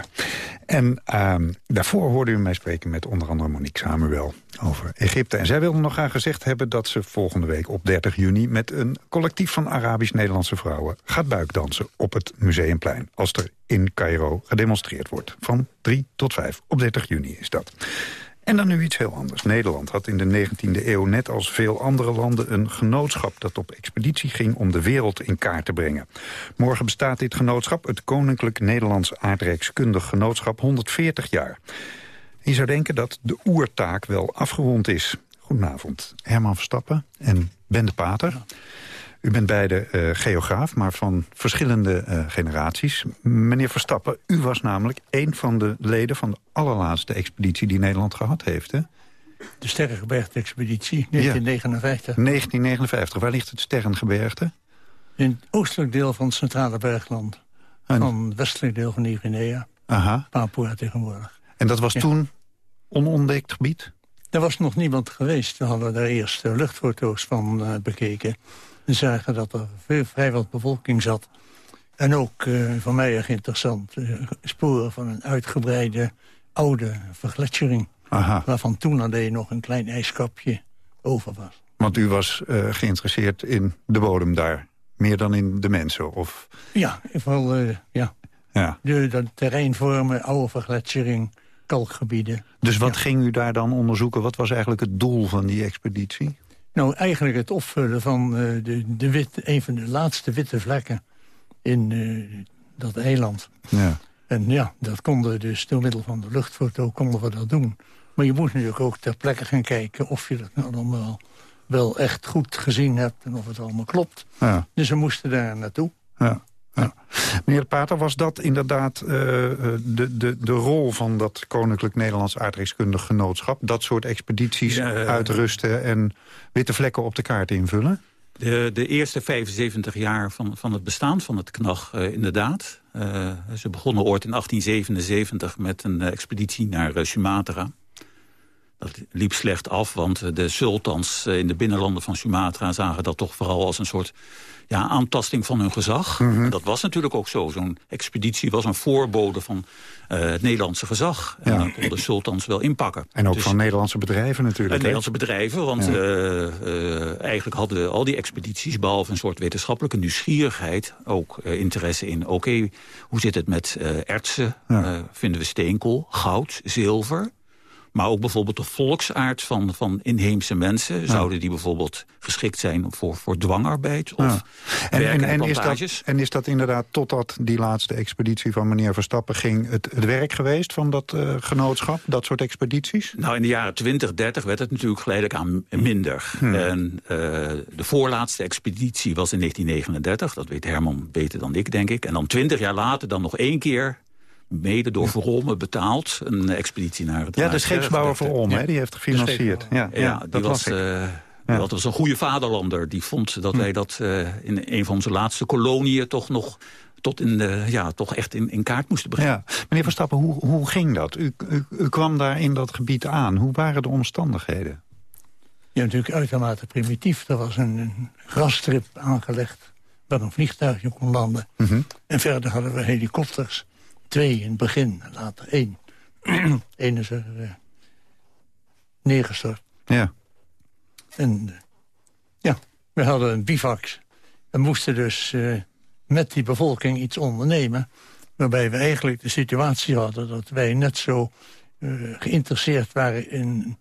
Speaker 7: En ehm, daarvoor hoorde u mij spreken met onder andere Monique Samuel over Egypte. En zij wilde nog graag gezegd hebben dat ze volgende week op 30 juni... met een collectief van Arabisch-Nederlandse vrouwen gaat buikdansen op het Museumplein. Als er in Cairo gedemonstreerd wordt. Van 3 tot 5 op 30 juni is dat. En dan nu iets heel anders. Nederland had in de 19e eeuw net als veel andere landen een genootschap... dat op expeditie ging om de wereld in kaart te brengen. Morgen bestaat dit genootschap, het Koninklijk Nederlands Aardrijkskundig Genootschap, 140 jaar. Je zou denken dat de oertaak wel afgerond is. Goedenavond, Herman Verstappen en Ben de Pater. U bent beide eh, geograaf, maar van verschillende eh, generaties. Meneer Verstappen, u was namelijk een van de leden... van de allerlaatste expeditie die Nederland gehad heeft, hè?
Speaker 20: De Sterrengebergte-expeditie, 1959.
Speaker 7: 1959. Waar ligt het Sterrengebergte?
Speaker 20: In het oostelijk deel van het centrale bergland. Van het westelijk deel van Nieuw-Guinea.
Speaker 7: Aha.
Speaker 20: Papua tegenwoordig.
Speaker 7: En dat was
Speaker 20: Ja.
Speaker 7: toen onontdekt gebied?
Speaker 20: Er was nog niemand geweest. We hadden daar eerst luchtfoto's van eh, bekeken. En zagen dat er veel, vrij wat bevolking zat. En ook, eh, voor mij erg interessant, eh, sporen van een uitgebreide oude vergletsjering.
Speaker 7: Aha.
Speaker 20: Waarvan toen alleen nog een klein ijskapje over was.
Speaker 7: Want u was eh, geïnteresseerd in de bodem daar. Meer dan in de mensen, of...
Speaker 20: Ja, vooral ja.
Speaker 7: Ja.
Speaker 20: De, de terreinvormen, oude vergletsjering, kalkgebieden.
Speaker 7: Dus wat ging u daar dan onderzoeken? Wat was eigenlijk het doel van die expeditie?
Speaker 20: Nou, eigenlijk het opvullen van eh, de, de wit, een van de laatste witte vlekken in eh, dat eiland.
Speaker 7: Ja.
Speaker 20: En ja, dat konden dus door middel van de luchtfoto konden we dat doen. Maar je moet natuurlijk ook ter plekke gaan kijken of je dat nou allemaal wel echt goed gezien hebt en of het allemaal klopt.
Speaker 7: Ja.
Speaker 20: Dus we moesten daar naartoe.
Speaker 7: Ja. Ja. Meneer de Pater, was dat inderdaad eh, de, de, de rol van dat Koninklijk Nederlands Aardrijkskundig Genootschap? Dat soort expedities
Speaker 21: Ja, eh,
Speaker 7: uitrusten en witte vlekken op de kaart invullen?
Speaker 21: De, de eerste 75 jaar van, van het bestaan van het KNAG, eh, inderdaad. Ze begonnen ooit in 1877 met een expeditie naar Sumatra. Dat liep slecht af, want eh, de sultans eh, in de binnenlanden van Sumatra... zagen dat toch vooral als een soort ja, aantasting van hun gezag. En dat was natuurlijk ook zo. Zo'n expeditie was een voorbode van eh, het Nederlandse gezag. En dan konden de sultans wel inpakken.
Speaker 7: En ook
Speaker 21: Dus-
Speaker 7: van Nederlandse bedrijven natuurlijk. hè?
Speaker 21: Nederlandse bedrijven, want
Speaker 7: Ja.
Speaker 21: eigenlijk hadden al die expedities... behalve een soort wetenschappelijke nieuwsgierigheid... ook interesse in, oké, hoe zit het met ertsen? Vinden we steenkool, goud, zilver? Maar ook bijvoorbeeld de volksaard van, van inheemse mensen. Zouden die bijvoorbeeld geschikt zijn voor, voor dwangarbeid of
Speaker 7: Ja. En, en, is dat, en is dat inderdaad totdat die laatste expeditie van meneer Verstappen ging... het, het werk geweest van dat eh, genootschap, dat soort expedities?
Speaker 21: Nou, in de jaren 20, 30 werd het natuurlijk geleidelijk aan minder. En eh, de voorlaatste expeditie was in 1939. Dat weet Herman beter dan ik, denk ik. En dan 20 jaar later dan nog één keer... mede door Verolme betaald, een expeditie naar het
Speaker 7: Ja, de scheepsbouwer
Speaker 21: Ja.
Speaker 7: hè, die heeft gefinancierd. Ja,
Speaker 21: Ja,
Speaker 7: ja,
Speaker 21: die
Speaker 7: dat
Speaker 21: was,
Speaker 7: las ik.
Speaker 21: eh, dat was een goede vaderlander. Die vond dat wij dat eh, in een van onze laatste koloniën toch nog tot in de, ja, toch echt in, in kaart moesten brengen.
Speaker 7: Ja. Meneer Verstappen, hoe, hoe ging dat? U, u, u kwam daar in dat gebied aan. Hoe waren de omstandigheden?
Speaker 20: Ja, natuurlijk uitermate primitief. Er was een, een grasstrip aangelegd waar een vliegtuigje kon landen.
Speaker 7: Mhm.
Speaker 20: En verder hadden we helikopters. Twee in het begin, later één. Eén is er eh, neergestort.
Speaker 7: Ja.
Speaker 20: En eh, ja, we hadden een bivak. We moesten dus eh, met die bevolking iets ondernemen... waarbij we eigenlijk de situatie hadden dat wij net zo geïnteresseerd waren in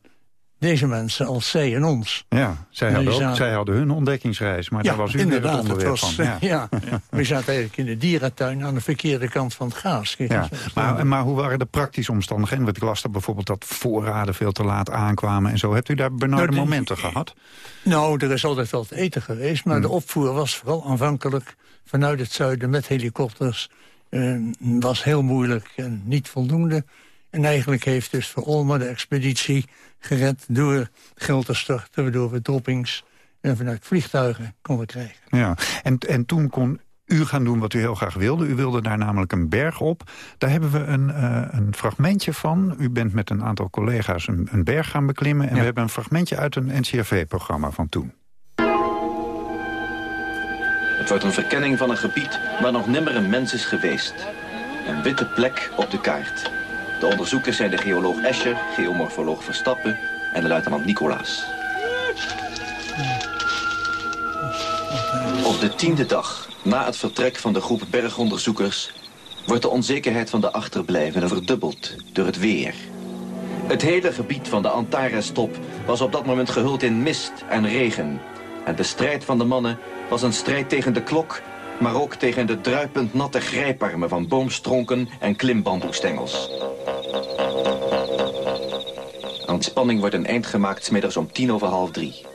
Speaker 20: deze mensen als zij en ons.
Speaker 7: Ja, zij
Speaker 20: En
Speaker 7: hadden, ook,
Speaker 20: zaten-
Speaker 7: zij hadden hun ontdekkingsreis, maar
Speaker 20: ja,
Speaker 7: daar was u het
Speaker 20: inderdaad, het
Speaker 7: onderwerp
Speaker 20: was,
Speaker 7: van. Ja.
Speaker 20: ja. we zaten eigenlijk in de dierentuin aan de verkeerde kant van het gaas.
Speaker 7: Ja,
Speaker 20: dat
Speaker 7: maar, maar hoe waren de praktische omstandigheden? Want ik las er bijvoorbeeld dat voorraden veel te laat aankwamen en zo. Hebt u daar benarde
Speaker 20: Nou, die-
Speaker 7: momenten gehad?
Speaker 20: Nou, er is altijd wel te eten geweest, maar
Speaker 7: Hmm.
Speaker 20: de opvoer was vooral aanvankelijk vanuit het zuiden met helikopters. eh, was heel moeilijk en niet voldoende. En eigenlijk heeft dus voor Olma de expeditie gered door geld te storten... waardoor we droppings en vanuit vliegtuigen konden krijgen.
Speaker 7: Ja, en, en toen kon u gaan doen wat u heel graag wilde. U wilde daar namelijk een berg op. Daar hebben we een, eh, een fragmentje van. U bent met een aantal collega's een, een berg gaan beklimmen... en we hebben een fragmentje uit een NCRV-programma van toen.
Speaker 22: Het wordt een verkenning van een gebied waar nog nimmer een mens is geweest. Een witte plek op de kaart. De onderzoekers zijn de geoloog Escher, geomorfoloog Verstappen en de luitenant Nicolaas. Op de tiende dag, na het vertrek van de groep bergonderzoekers... wordt de onzekerheid van de achterblijvenden verdubbeld door het weer. Het hele gebied van de Antares-top was op dat moment gehuld in mist en regen. En de strijd van de mannen was een strijd tegen de klok... maar ook tegen de druipend natte grijparmen van boomstronken en klimbamboestengels. Aan spanning wordt een eind gemaakt smiddags om tien over half drie.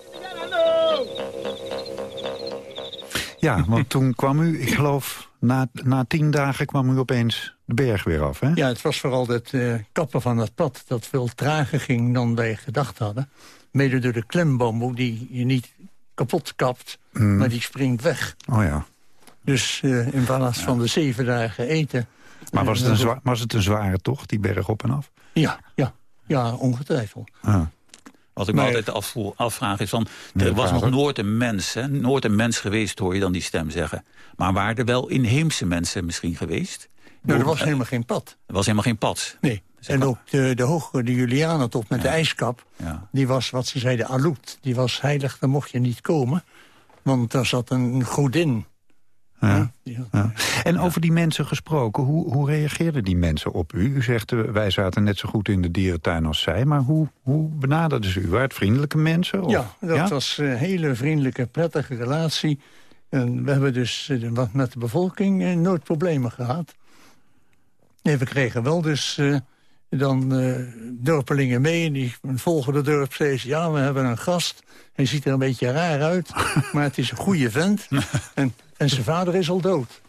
Speaker 7: Ja, want toen kwam u, ik geloof, na, na tien dagen kwam u opeens de berg weer af, hè?
Speaker 20: Ja, het was vooral het eh, kappen van het pad dat veel trager ging dan wij gedacht hadden. Mede door de klembamboe die je niet kapot kapt,
Speaker 7: Mm.
Speaker 20: maar die springt weg.
Speaker 7: Oh ja.
Speaker 20: Dus eh, in plaats van de zeven dagen eten...
Speaker 7: Maar was het,
Speaker 20: eh,
Speaker 7: een zwa- was het een zware tocht, die berg op en af?
Speaker 20: Ja, ja, ja, ongetwijfeld.
Speaker 7: Ah.
Speaker 21: Wat ik me altijd afvoer- afvraag is van...
Speaker 7: Nee,
Speaker 21: er was nog nooit een mens, hè? nooit een mens geweest, hoor je dan die stem zeggen. Maar waren er wel inheemse mensen misschien geweest?
Speaker 20: Nou, er was
Speaker 21: Eh,
Speaker 20: helemaal geen pad.
Speaker 21: Er was helemaal geen pad.
Speaker 20: Nee. En ook de, de hogere, de Julianentop met de ijskap...
Speaker 21: Ja.
Speaker 20: die was, wat ze zeiden, aloet. Die was heilig, daar mocht je niet komen. Want daar zat een godin.
Speaker 7: Ja.
Speaker 20: Ja.
Speaker 7: Ja. En over die mensen gesproken, hoe, hoe reageerden die mensen op u? U zegt, eh, wij zaten net zo goed in de dierentuin als zij... maar hoe, hoe benaderden ze u? Waren het vriendelijke mensen? Of?
Speaker 20: Ja, dat was een hele vriendelijke, prettige relatie. En we hebben dus eh, wat met de bevolking eh, nooit problemen gehad. Nee, we kregen wel dus eh, dan eh, dorpelingen mee... en die volgen de dorp steeds... ja, we hebben een gast, hij ziet er een beetje raar uit... maar het is een goede vent en, en zijn vader is al dood.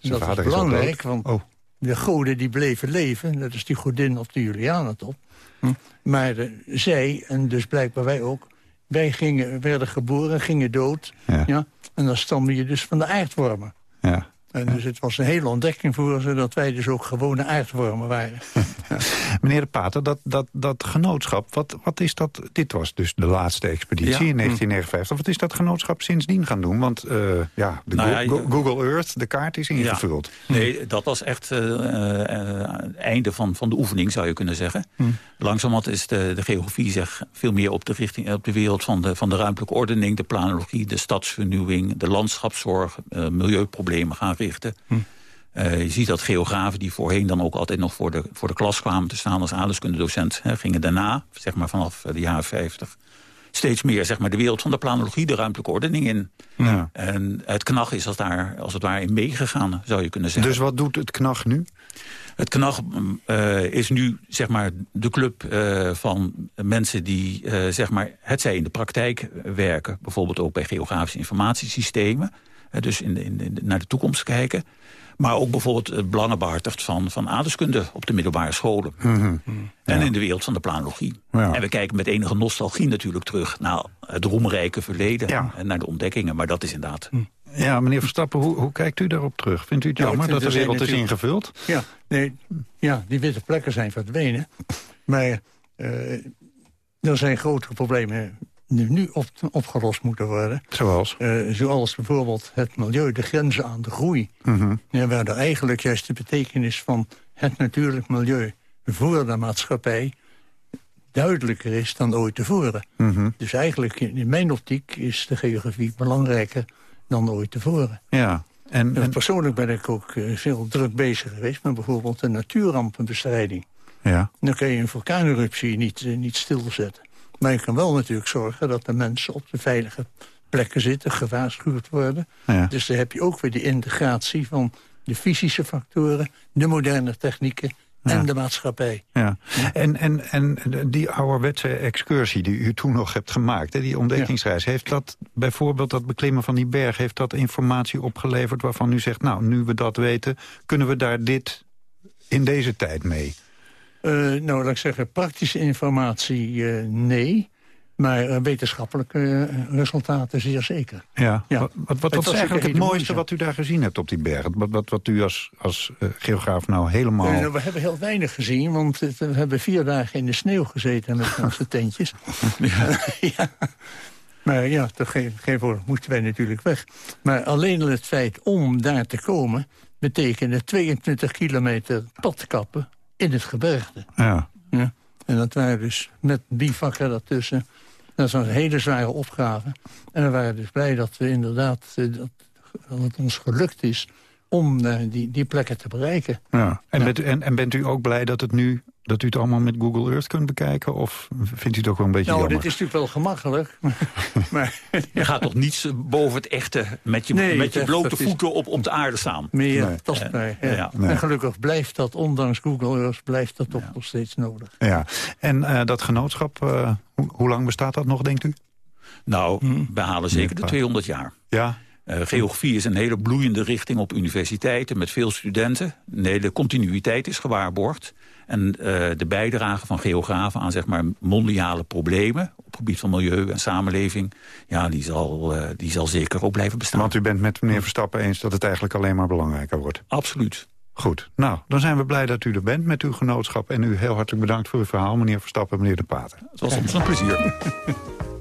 Speaker 7: Zijn
Speaker 20: dat is
Speaker 7: vader is al
Speaker 20: belangrijk,
Speaker 7: dood? Oh.
Speaker 20: want de goden die bleven leven... dat is die godin op de Julianentop... Hm. Maar eh, zij, en dus blijkbaar wij ook... wij gingen, werden geboren, gingen dood. Ja. en dan stammen je dus van de aardwormen.
Speaker 7: Ja.
Speaker 20: En dus het was een hele ontdekking voor ze... dat wij dus ook gewone aardwormen waren.
Speaker 7: Meneer de Pater, dat, dat, dat genootschap, wat, wat is dat? Dit was dus de laatste expeditie
Speaker 21: Ja.
Speaker 7: in 1959. Wat is dat genootschap sindsdien gaan doen? Want eh, ja, de
Speaker 21: Nou
Speaker 7: Go-
Speaker 21: ja,
Speaker 7: Google Earth, de kaart is ingevuld.
Speaker 21: Nee, dat was echt eh, eh, het einde van, van de oefening, zou je kunnen zeggen.
Speaker 7: Hm.
Speaker 21: Langzamerhand is de, de geografie zich veel meer op de, richting, op de wereld van de, van de ruimtelijke ordening... de planologie, de stadsvernieuwing, de landschapszorg, eh, milieuproblemen gaan
Speaker 7: Hm.
Speaker 21: Uh, je ziet dat geografen die voorheen dan ook altijd nog voor de, voor de klas kwamen te staan als aardrijkskundedocent, hè, gingen daarna, zeg maar vanaf de jaren 50, steeds meer zeg maar, de wereld van de planologie, de ruimtelijke ordening in.
Speaker 7: Ja.
Speaker 21: En het knag is als, daar, als het ware in meegegaan, zou je kunnen zeggen.
Speaker 7: Dus wat doet het knag nu?
Speaker 21: Het KNAG uh, is nu zeg maar, de club uh, van mensen die uh, zeg maar, het zij in de praktijk werken. Bijvoorbeeld ook bij geografische informatiesystemen. Dus in de, in de, naar de toekomst kijken. Maar ook bijvoorbeeld het belangen behartigt van, van aardeskunde op de middelbare scholen.
Speaker 7: Mm -hmm.
Speaker 21: En
Speaker 7: ja.
Speaker 21: in de wereld van de planologie.
Speaker 7: Ja.
Speaker 21: En we kijken met enige nostalgie natuurlijk terug naar het roemrijke verleden.
Speaker 7: Ja.
Speaker 21: En naar de ontdekkingen. Maar dat is inderdaad...
Speaker 7: Ja, meneer Verstappen, hoe, hoe kijkt u daarop terug? Vindt u het jammer dat de
Speaker 20: er
Speaker 7: wereld is ingevuld?
Speaker 20: Ja, nee, ja, die witte plekken zijn verdwenen. Maar eh, er zijn grotere problemen nu op, opgelost moeten worden.
Speaker 7: Zoals?
Speaker 20: Eh, zoals bijvoorbeeld het milieu, de grenzen aan de groei.
Speaker 7: Mhm.
Speaker 20: Ja, waar er eigenlijk juist de betekenis van het natuurlijk milieu voor de maatschappij duidelijker is dan ooit tevoren.
Speaker 7: Mhm.
Speaker 20: Dus eigenlijk in mijn optiek is de geografie belangrijker dan ooit tevoren.
Speaker 7: Ja. En,
Speaker 20: En persoonlijk ben ik ook eh, veel druk bezig geweest... met bijvoorbeeld de natuurrampenbestrijding.
Speaker 7: Ja.
Speaker 20: Dan kun je een vulkaaneruptie niet, eh, niet stilzetten. Maar je kan wel natuurlijk zorgen dat de mensen op de veilige plekken zitten... gewaarschuwd worden.
Speaker 7: Ja.
Speaker 20: Dus dan heb je ook weer de integratie van de fysische factoren... de moderne technieken en de maatschappij.
Speaker 7: Ja. En, en, en die ouderwetse excursie die u toen nog hebt gemaakt, hè, die ontdekkingsreis... heeft dat bijvoorbeeld dat beklimmen van die berg... heeft dat informatie opgeleverd waarvan u zegt... nou, nu we dat weten, kunnen we daar dit in deze tijd mee?
Speaker 20: Eh, nou, laat ik zeggen, praktische informatie eh, nee... maar eh, wetenschappelijke resultaten zeer zeker.
Speaker 7: Ja.
Speaker 20: Ja.
Speaker 7: Wat, wat, wat
Speaker 20: was
Speaker 7: eigenlijk het mooiste
Speaker 20: moeite.
Speaker 7: wat u daar gezien hebt op die berg? Wat, wat, wat u als, als geograaf nou helemaal...
Speaker 20: Nou, we hebben heel weinig gezien, want we hebben vier dagen in de sneeuw gezeten met onze tentjes. Ja. Maar ja, toch geen, geen voor moesten wij natuurlijk weg. Maar alleen al het feit om daar te komen... betekende 22 kilometer padkappen in het gebergte.
Speaker 7: Ja.
Speaker 20: Ja. En dat waren dus met bivakken daartussen. Dat was een hele zware opgave. En we waren dus blij dat we inderdaad... eh, dat, dat het ons gelukt is om eh, die, die plekken te bereiken.
Speaker 7: Ja. En, Bent u, en, en bent u ook blij dat, het nu, dat u het allemaal met Google Earth kunt bekijken? Of vindt u het ook wel een beetje
Speaker 20: Nou,
Speaker 7: jammer?
Speaker 20: dit is natuurlijk wel gemakkelijk. maar,
Speaker 21: Je gaat toch niets eh, boven het echte met je,
Speaker 20: Nee,
Speaker 21: met je
Speaker 20: dat-
Speaker 21: blote
Speaker 20: dat is-
Speaker 21: voeten op, op de aarde staan.
Speaker 20: meer
Speaker 7: Nee.
Speaker 20: tastbaar.
Speaker 21: Eh,
Speaker 20: ja.
Speaker 21: ja.
Speaker 7: Nee.
Speaker 20: En gelukkig blijft dat, ondanks Google Earth, blijft dat toch nog steeds nodig.
Speaker 7: Ja. En eh, dat genootschap, eh, hoe, hoe lang bestaat dat nog, denkt u?
Speaker 21: Nou, we halen zeker de
Speaker 7: paar.
Speaker 21: 200 jaar.
Speaker 7: Ja.
Speaker 21: Eh, geografie is een hele bloeiende richting op universiteiten met veel studenten. Een hele continuïteit is gewaarborgd. En eh, de bijdrage van geografen aan zeg maar, mondiale problemen... op het gebied van milieu en samenleving... Ja, die, zal, eh, die zal zeker ook blijven bestaan.
Speaker 7: Want u bent met meneer Verstappen eens dat het eigenlijk alleen maar belangrijker wordt.
Speaker 21: Absoluut.
Speaker 7: Goed. Nou, dan zijn we blij dat u er bent met uw genootschap. En u heel hartelijk bedankt voor uw verhaal, meneer Verstappen en meneer De Pater.
Speaker 21: Het was ons een plezier.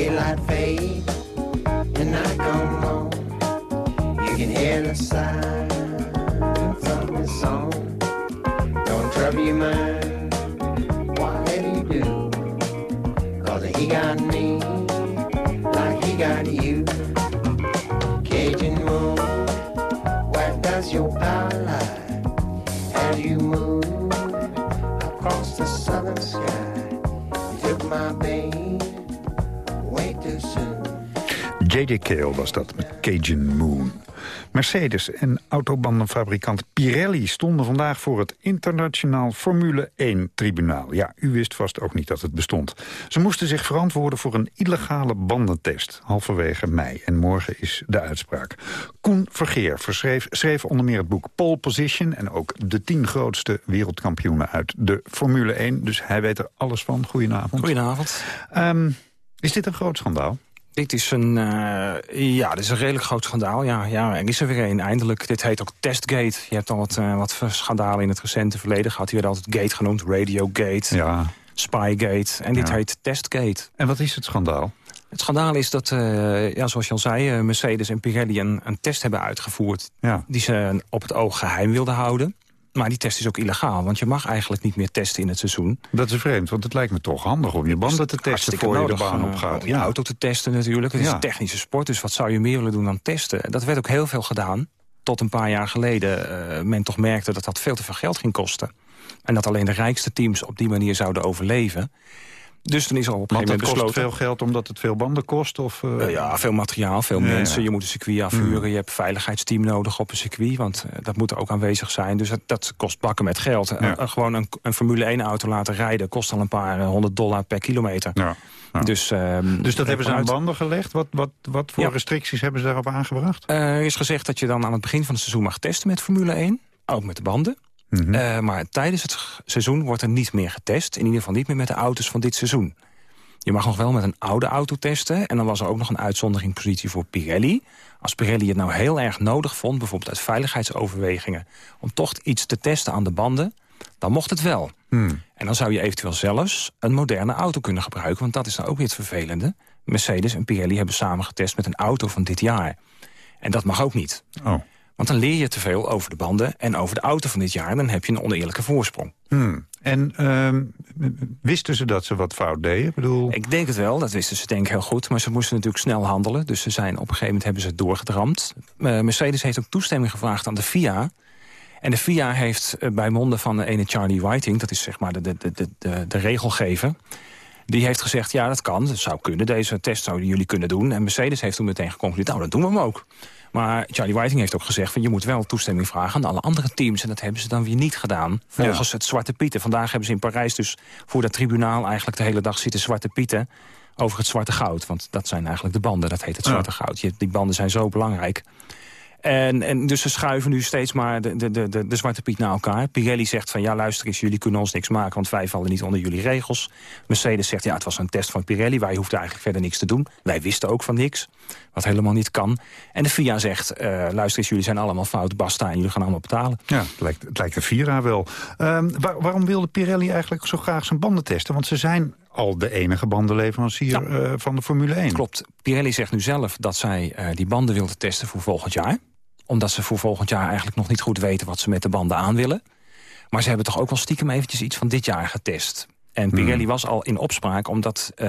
Speaker 23: daylight fades and night comes on, you can hear the silence of his song. Don't trouble your mind, whatever you do. Cause he got me like he got you. Cajun moon, where does your power lie? As you move across the southern sky, you took my babe
Speaker 7: J.J. Cale was dat met Cajun Moon. Mercedes en autobandenfabrikant Pirelli stonden vandaag voor het internationaal Formule 1-tribunaal. Ja, u wist vast ook niet dat het bestond. Ze moesten zich verantwoorden voor een illegale bandentest, halverwege mei. En morgen is de uitspraak. Koen Vergeer verschreef, schreef onder meer het boek Pole Position... en ook de tien grootste wereldkampioenen uit de Formule 1. Dus hij weet er alles van. Goedenavond.
Speaker 24: Goedenavond.
Speaker 7: Um, is dit een groot schandaal?
Speaker 24: Dit is een, uh, ja, dit is een redelijk groot schandaal. Ja, ja, er is er weer een, eindelijk. Dit heet ook Testgate. Je hebt al wat, uh, wat schandalen in het recente verleden gehad. Die werd altijd Gate genoemd, Radiogate,
Speaker 7: ja.
Speaker 24: Spygate. En dit
Speaker 7: Ja.
Speaker 24: heet Testgate.
Speaker 7: En wat is het schandaal?
Speaker 24: Het schandaal is dat, uh, ja, zoals je al zei, Mercedes en Pirelli een, een test hebben uitgevoerd...
Speaker 7: Ja.
Speaker 24: die ze op het oog geheim wilden houden. Maar die test is ook illegaal, want je mag eigenlijk niet meer testen in het seizoen.
Speaker 7: Dat is vreemd, want het lijkt me toch handig om je banden te testen voor je de baan
Speaker 24: eh,
Speaker 7: op gaat.
Speaker 24: om je auto te testen natuurlijk. Het is
Speaker 7: Ja.
Speaker 24: een technische sport, dus wat zou je meer willen doen dan testen? Dat werd ook heel veel gedaan. Tot een paar jaar geleden eh, men toch merkte dat dat veel te veel geld ging kosten. En dat alleen de rijkste teams op die manier zouden overleven. Dus toen is er op een gegeven
Speaker 7: kost veel geld omdat het veel banden kost? Of, eh,
Speaker 24: Eh, ja, veel materiaal, veel
Speaker 7: Ja, ja.
Speaker 24: mensen. Je moet een circuit afhuren. Je hebt veiligheidsteam nodig op een circuit. Want eh, dat moet er ook aanwezig zijn. Dus dat, dat kost bakken met geld. Gewoon een, een Formule 1-auto laten rijden... kost al een paar honderd dollar per kilometer. Dus, ehm,
Speaker 7: Dus dat hebben ze aan banden gelegd? Wat, wat, wat voor
Speaker 24: Ja.
Speaker 7: restricties hebben ze daarop aangebracht?
Speaker 24: Er is gezegd dat je dan aan het begin van het seizoen mag testen met Formule 1. Ook met de banden.
Speaker 7: Mhm.
Speaker 24: Eh, maar tijdens het seizoen wordt er niet meer getest. In ieder geval niet meer met de auto's van dit seizoen. Je mag nog wel met een oude auto testen. En dan was er ook nog een uitzonderingspositie voor Pirelli. Als Pirelli het nou heel erg nodig vond, bijvoorbeeld uit veiligheidsoverwegingen... om toch iets te testen aan de banden, dan mocht het wel.
Speaker 7: Hmm.
Speaker 24: En dan zou je eventueel zelfs een moderne auto kunnen gebruiken... want dat is dan ook weer het vervelende. Mercedes en Pirelli hebben samen getest met een auto van dit jaar. En dat mag ook niet.
Speaker 7: Oh.
Speaker 24: Want dan leer je te veel over de banden en over de auto van dit jaar... dan heb je een oneerlijke voorsprong.
Speaker 7: Hmm. En ehm, wisten ze dat ze wat fout deden? Ik bedoel...
Speaker 24: Ik denk het wel, dat wisten ze denk ik heel goed. Maar ze moesten natuurlijk snel handelen. Dus ze zijn, op een gegeven moment hebben ze het doorgedramd. Eh, Mercedes heeft ook toestemming gevraagd aan de FIA. En de FIA heeft eh, bij monden van de ene Charlie Whiting... dat is zeg maar de, de, de, de, de, de regelgever... Die heeft gezegd, ja, dat kan, dat zou kunnen. Deze test zouden jullie kunnen doen. En Mercedes heeft toen meteen geconcludeerd, nou, dan doen we hem ook. Maar Charlie Whiting heeft ook gezegd... Van, je moet wel toestemming vragen aan alle andere teams. En dat hebben ze dan weer niet gedaan. Volgens het Zwarte Pieten. Vandaag hebben ze in Parijs dus voor dat tribunaal... eigenlijk de hele dag zitten Zwarte Pieten over het zwarte goud. Want dat zijn eigenlijk de banden, dat heet het
Speaker 7: Ja.
Speaker 24: zwarte goud. Je, die banden zijn zo belangrijk. En, en dus ze schuiven nu steeds maar de, de, de, de, Zwarte Piet naar elkaar. Pirelli zegt van ja, luister eens, jullie kunnen ons niks maken... want wij vallen niet onder jullie regels. Mercedes zegt ja, het was een test van Pirelli. Wij hoefden eigenlijk verder niks te doen. Wij wisten ook van niks, wat helemaal niet kan. En de FIA zegt, eh, luister eens, jullie zijn allemaal fout, basta... en jullie gaan allemaal betalen.
Speaker 7: Ja, het lijkt, het lijkt de Vira wel. Ehm, waar- waarom wilde Pirelli eigenlijk zo graag zijn banden testen? Want ze zijn al de enige bandenleverancier eh, van de Formule 1.
Speaker 24: Klopt. Pirelli zegt nu zelf dat zij eh, die banden wilden testen voor volgend jaar. Omdat ze voor volgend jaar eigenlijk nog niet goed weten... wat ze met de banden aan willen. Maar ze hebben toch ook wel stiekem eventjes iets van dit jaar getest. En Pirelli was al in opspraak omdat eh,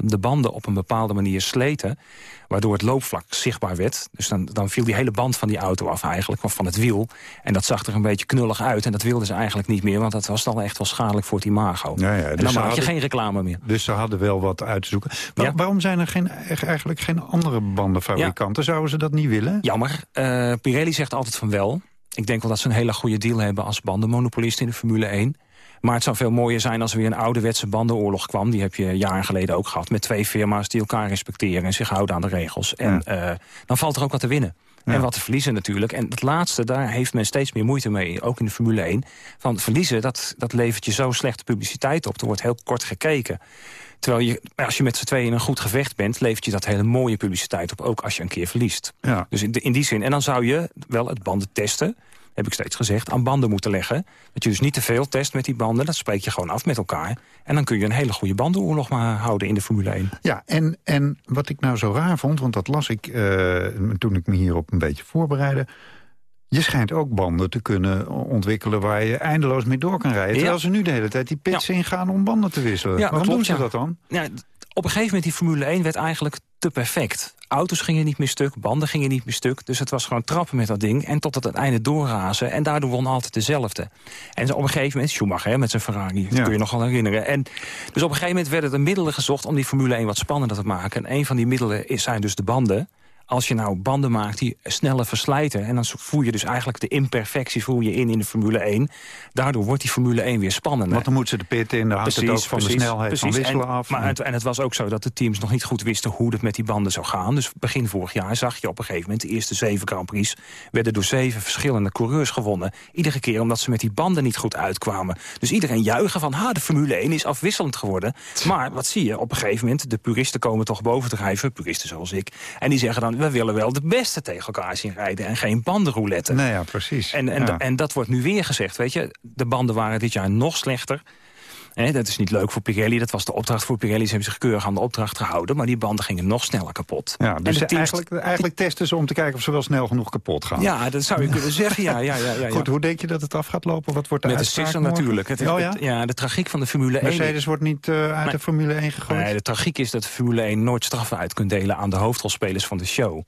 Speaker 24: de banden op een bepaalde manier sleten... waardoor het loopvlak zichtbaar werd. Dus dan, dan viel die hele band van die auto af eigenlijk, of van het wiel. En dat zag er een beetje knullig uit. En dat wilden ze eigenlijk niet meer, want dat was dan echt wel schadelijk voor het imago.
Speaker 7: Ja, ja,
Speaker 24: en
Speaker 7: dus
Speaker 24: dan maak je
Speaker 7: hadden-
Speaker 24: geen reclame meer.
Speaker 7: Dus ze hadden wel wat uit te zoeken.
Speaker 24: Ja.
Speaker 7: Waarom zijn er geen, eigenlijk geen andere bandenfabrikanten? Zouden ze dat niet willen?
Speaker 24: Jammer. Eh, Pirelli zegt altijd van wel. Ik denk wel dat ze een hele goede deal hebben als bandenmonopolist in de Formule 1. Maar het zou veel mooier zijn als er weer een ouderwetse bandenoorlog kwam. Die heb je jaren geleden ook gehad. Met twee firma's die elkaar respecteren en zich houden aan de regels. En eh, dan valt er ook wat te winnen. En wat te verliezen natuurlijk. En het laatste, daar heeft men steeds meer moeite mee. Ook in de Formule 1. Van verliezen, dat, dat levert je zo slechte publiciteit op. Er wordt heel kort gekeken. Terwijl je, als je met z'n tweeën in een goed gevecht bent... levert je dat hele mooie publiciteit op. Ook als je een keer verliest.
Speaker 7: Ja.
Speaker 24: Dus in, de- in die zin. En dan zou je wel het banden testen heb ik steeds gezegd, aan banden moeten leggen. Dat je dus niet te veel test met die banden. Dat spreek je gewoon af met elkaar. En dan kun je een hele goede bandenoorlog maar houden in de Formule 1.
Speaker 7: Ja, en, en wat ik nou zo raar vond, want dat las ik uh, toen ik me hierop een beetje voorbereidde... Je schijnt ook banden te kunnen ontwikkelen waar je eindeloos mee door kan rijden. Terwijl ze nu de hele tijd die pits ja. ingaan om banden te wisselen. Ja, Waarom doen ze dat dan?
Speaker 24: Ja, op een gegeven moment die Formule 1 werd eigenlijk te perfect. Auto's gingen niet meer stuk, banden gingen niet meer stuk. Dus het was gewoon trappen met dat ding en tot het uiteinde doorrazen. En daardoor won altijd dezelfde. En op een gegeven moment, Schumacher hè, met zijn Ferrari, dat kun je nog wel herinneren. En dus op een gegeven moment werden er middelen gezocht om die Formule 1 wat spannender te maken. En een van die middelen is, zijn dus de banden als je nou banden maakt die sneller verslijten... en dan voer je dus eigenlijk de imperfectie voer je in in de Formule 1... daardoor wordt die Formule 1 weer spannender.
Speaker 7: Want dan moeten ze de pit in, dan hangt het ook van de snelheid precies. van wisselen
Speaker 24: en,
Speaker 7: af.
Speaker 24: Maar het, en het was ook zo dat de teams nog niet goed wisten hoe het met die banden zou gaan. Dus begin vorig jaar zag je op een gegeven moment... de eerste zeven Grand Prix werden door zeven verschillende coureurs gewonnen. Iedere keer omdat ze met die banden niet goed uitkwamen. Dus iedereen juichen van, ha, de Formule 1 is afwisselend geworden. Maar wat zie je? Op een gegeven moment, de puristen komen toch bovendrijven... puristen zoals ik, en die zeggen dan we willen wel de beste tegen elkaar zien rijden... en geen bandenroulette.
Speaker 7: Nee, ja, precies.
Speaker 24: En, en,
Speaker 7: ja.
Speaker 24: en dat wordt nu weer gezegd, weet je. De banden waren dit jaar nog slechter. He, dat is niet leuk voor Pirelli. Dat was de opdracht voor Pirelli. Ze hebben zich keurig aan de opdracht gehouden. Maar die banden gingen nog sneller kapot.
Speaker 7: Ja, dus teams, eigenlijk, eigenlijk testen ze om te kijken of ze wel snel genoeg kapot gaan.
Speaker 24: Ja, dat zou je kunnen zeggen. Ja, ja, ja, ja,
Speaker 7: Goed, hoe denk je dat het af gaat lopen? Wat wordt de
Speaker 24: Met de sisser natuurlijk. Het,
Speaker 7: oh, ja?
Speaker 24: Het, ja, de tragiek van de Formule 1...
Speaker 7: Mercedes wordt niet uh, uit de Formule 1 gegooid?
Speaker 24: Nee, de tragiek is dat de Formule 1 nooit straffen uit kunt delen... aan de hoofdrolspelers van de show.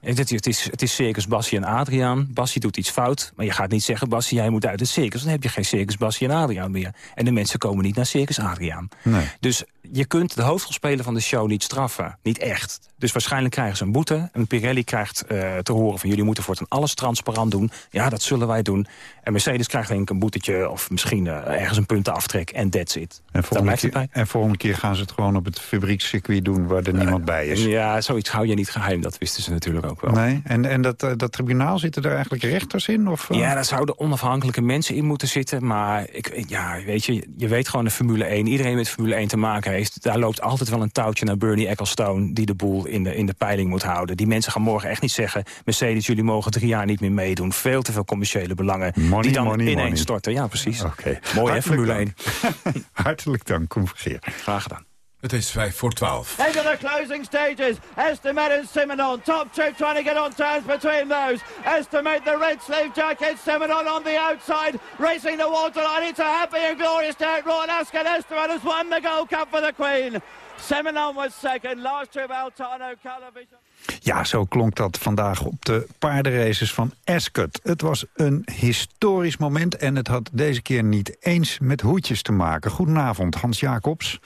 Speaker 24: Het, het, is, het is circus Bassie en Adriaan. Bassie doet iets fout, maar je gaat niet zeggen... Bassie, jij moet uit het circus. Dan heb je geen circus Bassie en Adriaan meer. En de mensen komen niet naar circus Adriaan.
Speaker 7: Nee.
Speaker 24: Dus je kunt de hoofdrolspeler van de show niet straffen. Niet echt. Dus waarschijnlijk krijgen ze een boete. En Pirelli krijgt uh, te horen van jullie moeten voortaan alles transparant doen. Ja, dat zullen wij doen. En Mercedes krijgt denk ik een boetetje of misschien uh, ergens een puntenaftrek. En that's it.
Speaker 7: En volgende, keer, en volgende keer gaan ze het gewoon op het fabriekscircuit doen waar er uh, niemand bij is.
Speaker 24: Ja, zoiets hou je niet geheim. Dat wisten ze natuurlijk ook wel.
Speaker 7: Nee, en, en dat, dat tribunaal, zitten er eigenlijk rechters in? Of,
Speaker 24: Ja, daar zouden onafhankelijke mensen in moeten zitten. Maar ik, ja, weet je, je weet gewoon de Formule 1. Iedereen met Formule 1 te maken heeft. Daar loopt altijd wel een touwtje naar Bernie Ecclestone... die de boel in de, in de peiling moet houden. Die mensen gaan morgen echt niet zeggen... Mercedes, jullie mogen drie jaar niet meer meedoen. Veel te veel commerciële belangen.
Speaker 7: Money,
Speaker 24: die dan
Speaker 7: money,
Speaker 24: ineens
Speaker 7: money.
Speaker 24: storten. Ja, precies.
Speaker 7: Okay.
Speaker 24: Mooi hè, Formule 1.
Speaker 7: Hartelijk dank, Koen Vergeer.
Speaker 24: Graag gedaan.
Speaker 6: Het is 5 voor 12.
Speaker 25: Into the closing stages. Estimate and Simonon. Top two trying to get on terms between those. Estimate the red sleeve jacket. Simonon on the outside. Racing the waterline. It's a happy and glorious day. Ron Askin Esteban has won the Gold Cup for the Queen. Seminon was second. Last trip Altano Calavision.
Speaker 7: Ja, zo klonk dat vandaag op de paardenraces van Ascot. Het was een historisch moment en het had deze keer niet eens met hoedjes te maken. Goedenavond, Hans Jacobs.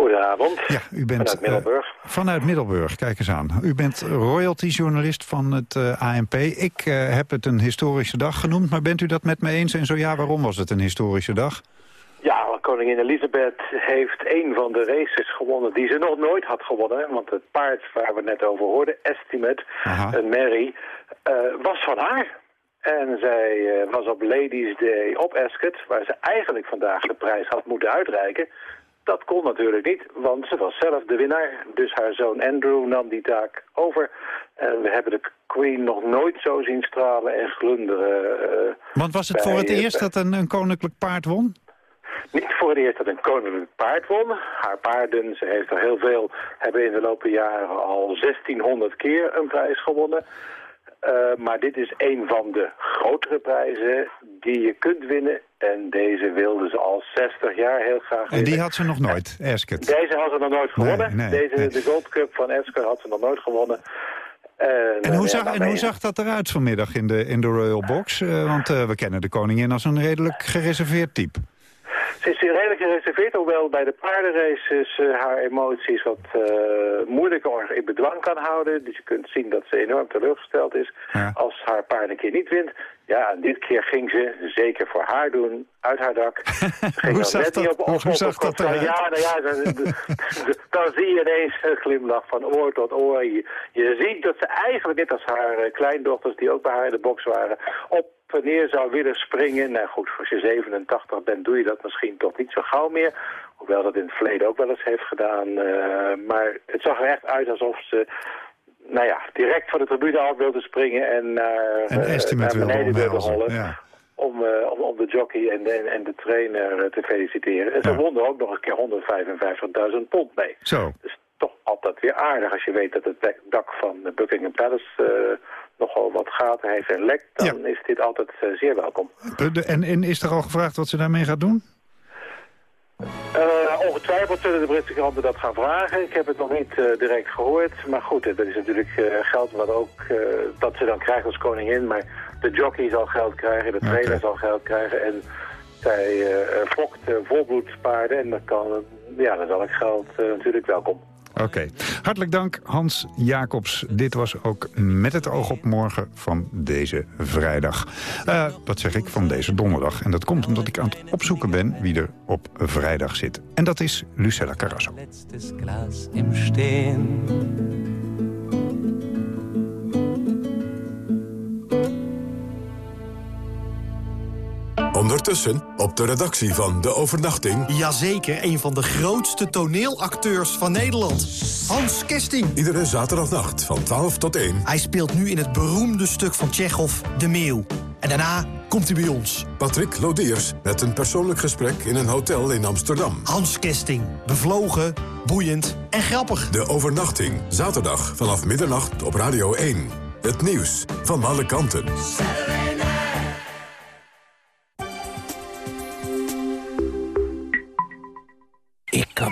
Speaker 26: Goedenavond.
Speaker 7: Ja, u bent,
Speaker 26: vanuit Middelburg.
Speaker 7: Uh, vanuit Middelburg, kijk eens aan. U bent royalty-journalist van het uh, ANP. Ik uh, heb het een historische dag genoemd, maar bent u dat met me eens? En zo ja, waarom was het een historische dag?
Speaker 26: Ja, koningin Elisabeth heeft een van de races gewonnen die ze nog nooit had gewonnen. Want het paard waar we net over hoorden, Estimate,
Speaker 7: Aha.
Speaker 26: een Mary, was van haar. En zij was op Ladies Day op Ascot, waar ze eigenlijk vandaag de prijs had moeten uitreiken. Dat kon natuurlijk niet, want ze was zelf de winnaar. Dus haar zoon Andrew nam die taak over. En we hebben de Queen nog nooit zo zien stralen en glunderen. Uh,
Speaker 7: want was het voor het eerst dat een, een koninklijk paard won?
Speaker 26: Niet voor het eerst dat een koninklijk paard won. Haar paarden, ze heeft er heel veel, hebben in de lopen jaren al 1600 keer een prijs gewonnen. Uh, maar dit is een van de grotere prijzen die je kunt winnen. En deze wilde ze al 60 jaar heel graag winnen.
Speaker 7: En die had ze nog nooit, Ascot?
Speaker 26: Deze had ze nog nooit gewonnen.
Speaker 7: Nee, nee,
Speaker 26: deze,
Speaker 7: nee.
Speaker 26: De Gold Cup van Ascot had ze nog nooit gewonnen. En,
Speaker 7: En hoe,
Speaker 26: uh,
Speaker 7: zag, en hoe zag dat eruit vanmiddag in de, in de Royal Box? Uh, want uh, we kennen de koningin als een redelijk gereserveerd type.
Speaker 26: Ze is redelijk gereserveerd, hoewel bij de paardenraces uh, haar emoties wat uh, moeilijker in bedwang kan houden. Dus je kunt zien dat ze enorm teleurgesteld is
Speaker 7: ja.
Speaker 26: als haar paard een keer niet wint. Ja, en dit keer ging ze, zeker voor haar doen, uit haar dak. Ze ging
Speaker 7: hoe zag
Speaker 26: net
Speaker 7: dat,
Speaker 26: niet op, op,
Speaker 7: hoe zag
Speaker 26: op,
Speaker 7: dat eruit?
Speaker 26: Ja, nou ja, dan, zie je ineens een glimlach van oor tot oor. Je, je ziet dat ze eigenlijk, net als haar uh, kleindochters die ook bij haar in de box waren, op neer zou willen springen. Nou goed, als je 87 bent doe je dat misschien toch niet zo gauw meer. Hoewel dat in het verleden ook wel eens heeft gedaan. Uh, maar het zag er echt uit alsof ze nou ja, direct van de tribune af wilde springen en naar,
Speaker 7: En
Speaker 26: eh,
Speaker 7: estimate
Speaker 26: naar beneden
Speaker 7: wilde
Speaker 26: hollen.
Speaker 7: ja.
Speaker 26: Om, eh, om, om de jockey en de, en de trainer eh, te feliciteren. En ze wonnen ook nog een keer 155.000 pond mee.
Speaker 7: Zo.
Speaker 26: Dus toch altijd weer aardig als je weet dat het dak- van Buckingham Palace eh, nogal wat gaten heeft en lekt. Dan is dit altijd eh, zeer welkom.
Speaker 7: De- En, en is er al gevraagd wat ze daarmee gaat doen?
Speaker 26: Eh, ongetwijfeld zullen de Britse kranten dat gaan vragen. Ik heb het nog niet eh, direct gehoord. Maar goed, dat is natuurlijk geld wat ook dat ze dan krijgt als koningin. Maar de jockey zal geld krijgen, de trainer zal geld krijgen. En zij fokt volbloedspaarden. En dat kan, ja, dan zal ik geld natuurlijk welkom.
Speaker 7: Oké. Hartelijk dank, Hans Jacobs. Dit was ook met het oog op morgen van deze vrijdag. Eh, wat zeg ik, van deze donderdag. En dat komt omdat ik aan het opzoeken ben wie er op vrijdag zit. En dat is Lucella Carrasso.
Speaker 5: im Stehen.
Speaker 6: Ondertussen op de redactie van De Overnachting...
Speaker 27: Jazeker, een van de grootste toneelacteurs van Nederland. Hans Kesting.
Speaker 6: Iedere zaterdagnacht van 12 tot 1.
Speaker 27: Hij speelt nu in het beroemde stuk van Tsjechov, De Meeuw. En daarna komt hij bij ons.
Speaker 6: Patrick Lodiers met een persoonlijk gesprek in een hotel in Amsterdam.
Speaker 27: Hans Kesting. Bevlogen, boeiend en grappig.
Speaker 6: De Overnachting. Zaterdag vanaf middernacht op Radio 1. Het nieuws van alle kanten.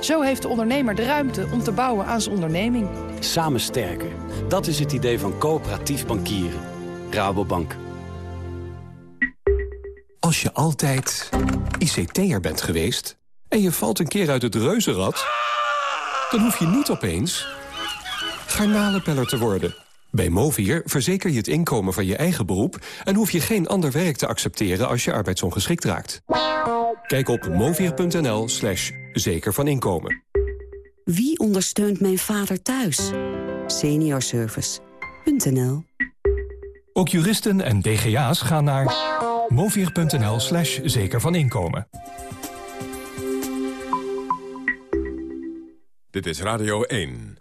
Speaker 3: Zo heeft de ondernemer de ruimte om te bouwen aan zijn onderneming.
Speaker 4: Samen sterker. Dat is het idee van coöperatief bankieren. Rabobank.
Speaker 28: Als je altijd ICT'er bent geweest en je valt een keer uit het reuzenrad... dan hoef je niet opeens garnalenpeller te worden. Bij Movier verzeker je het inkomen van je eigen beroep... en hoef je geen ander werk te accepteren als je arbeidsongeschikt raakt. Kijk op movier.nl slash zeker van inkomen.
Speaker 29: Wie ondersteunt mijn vader thuis? Seniorservice.nl
Speaker 28: Ook juristen en DGA's gaan naar movier.nl slash zeker van inkomen.
Speaker 6: Dit is Radio 1.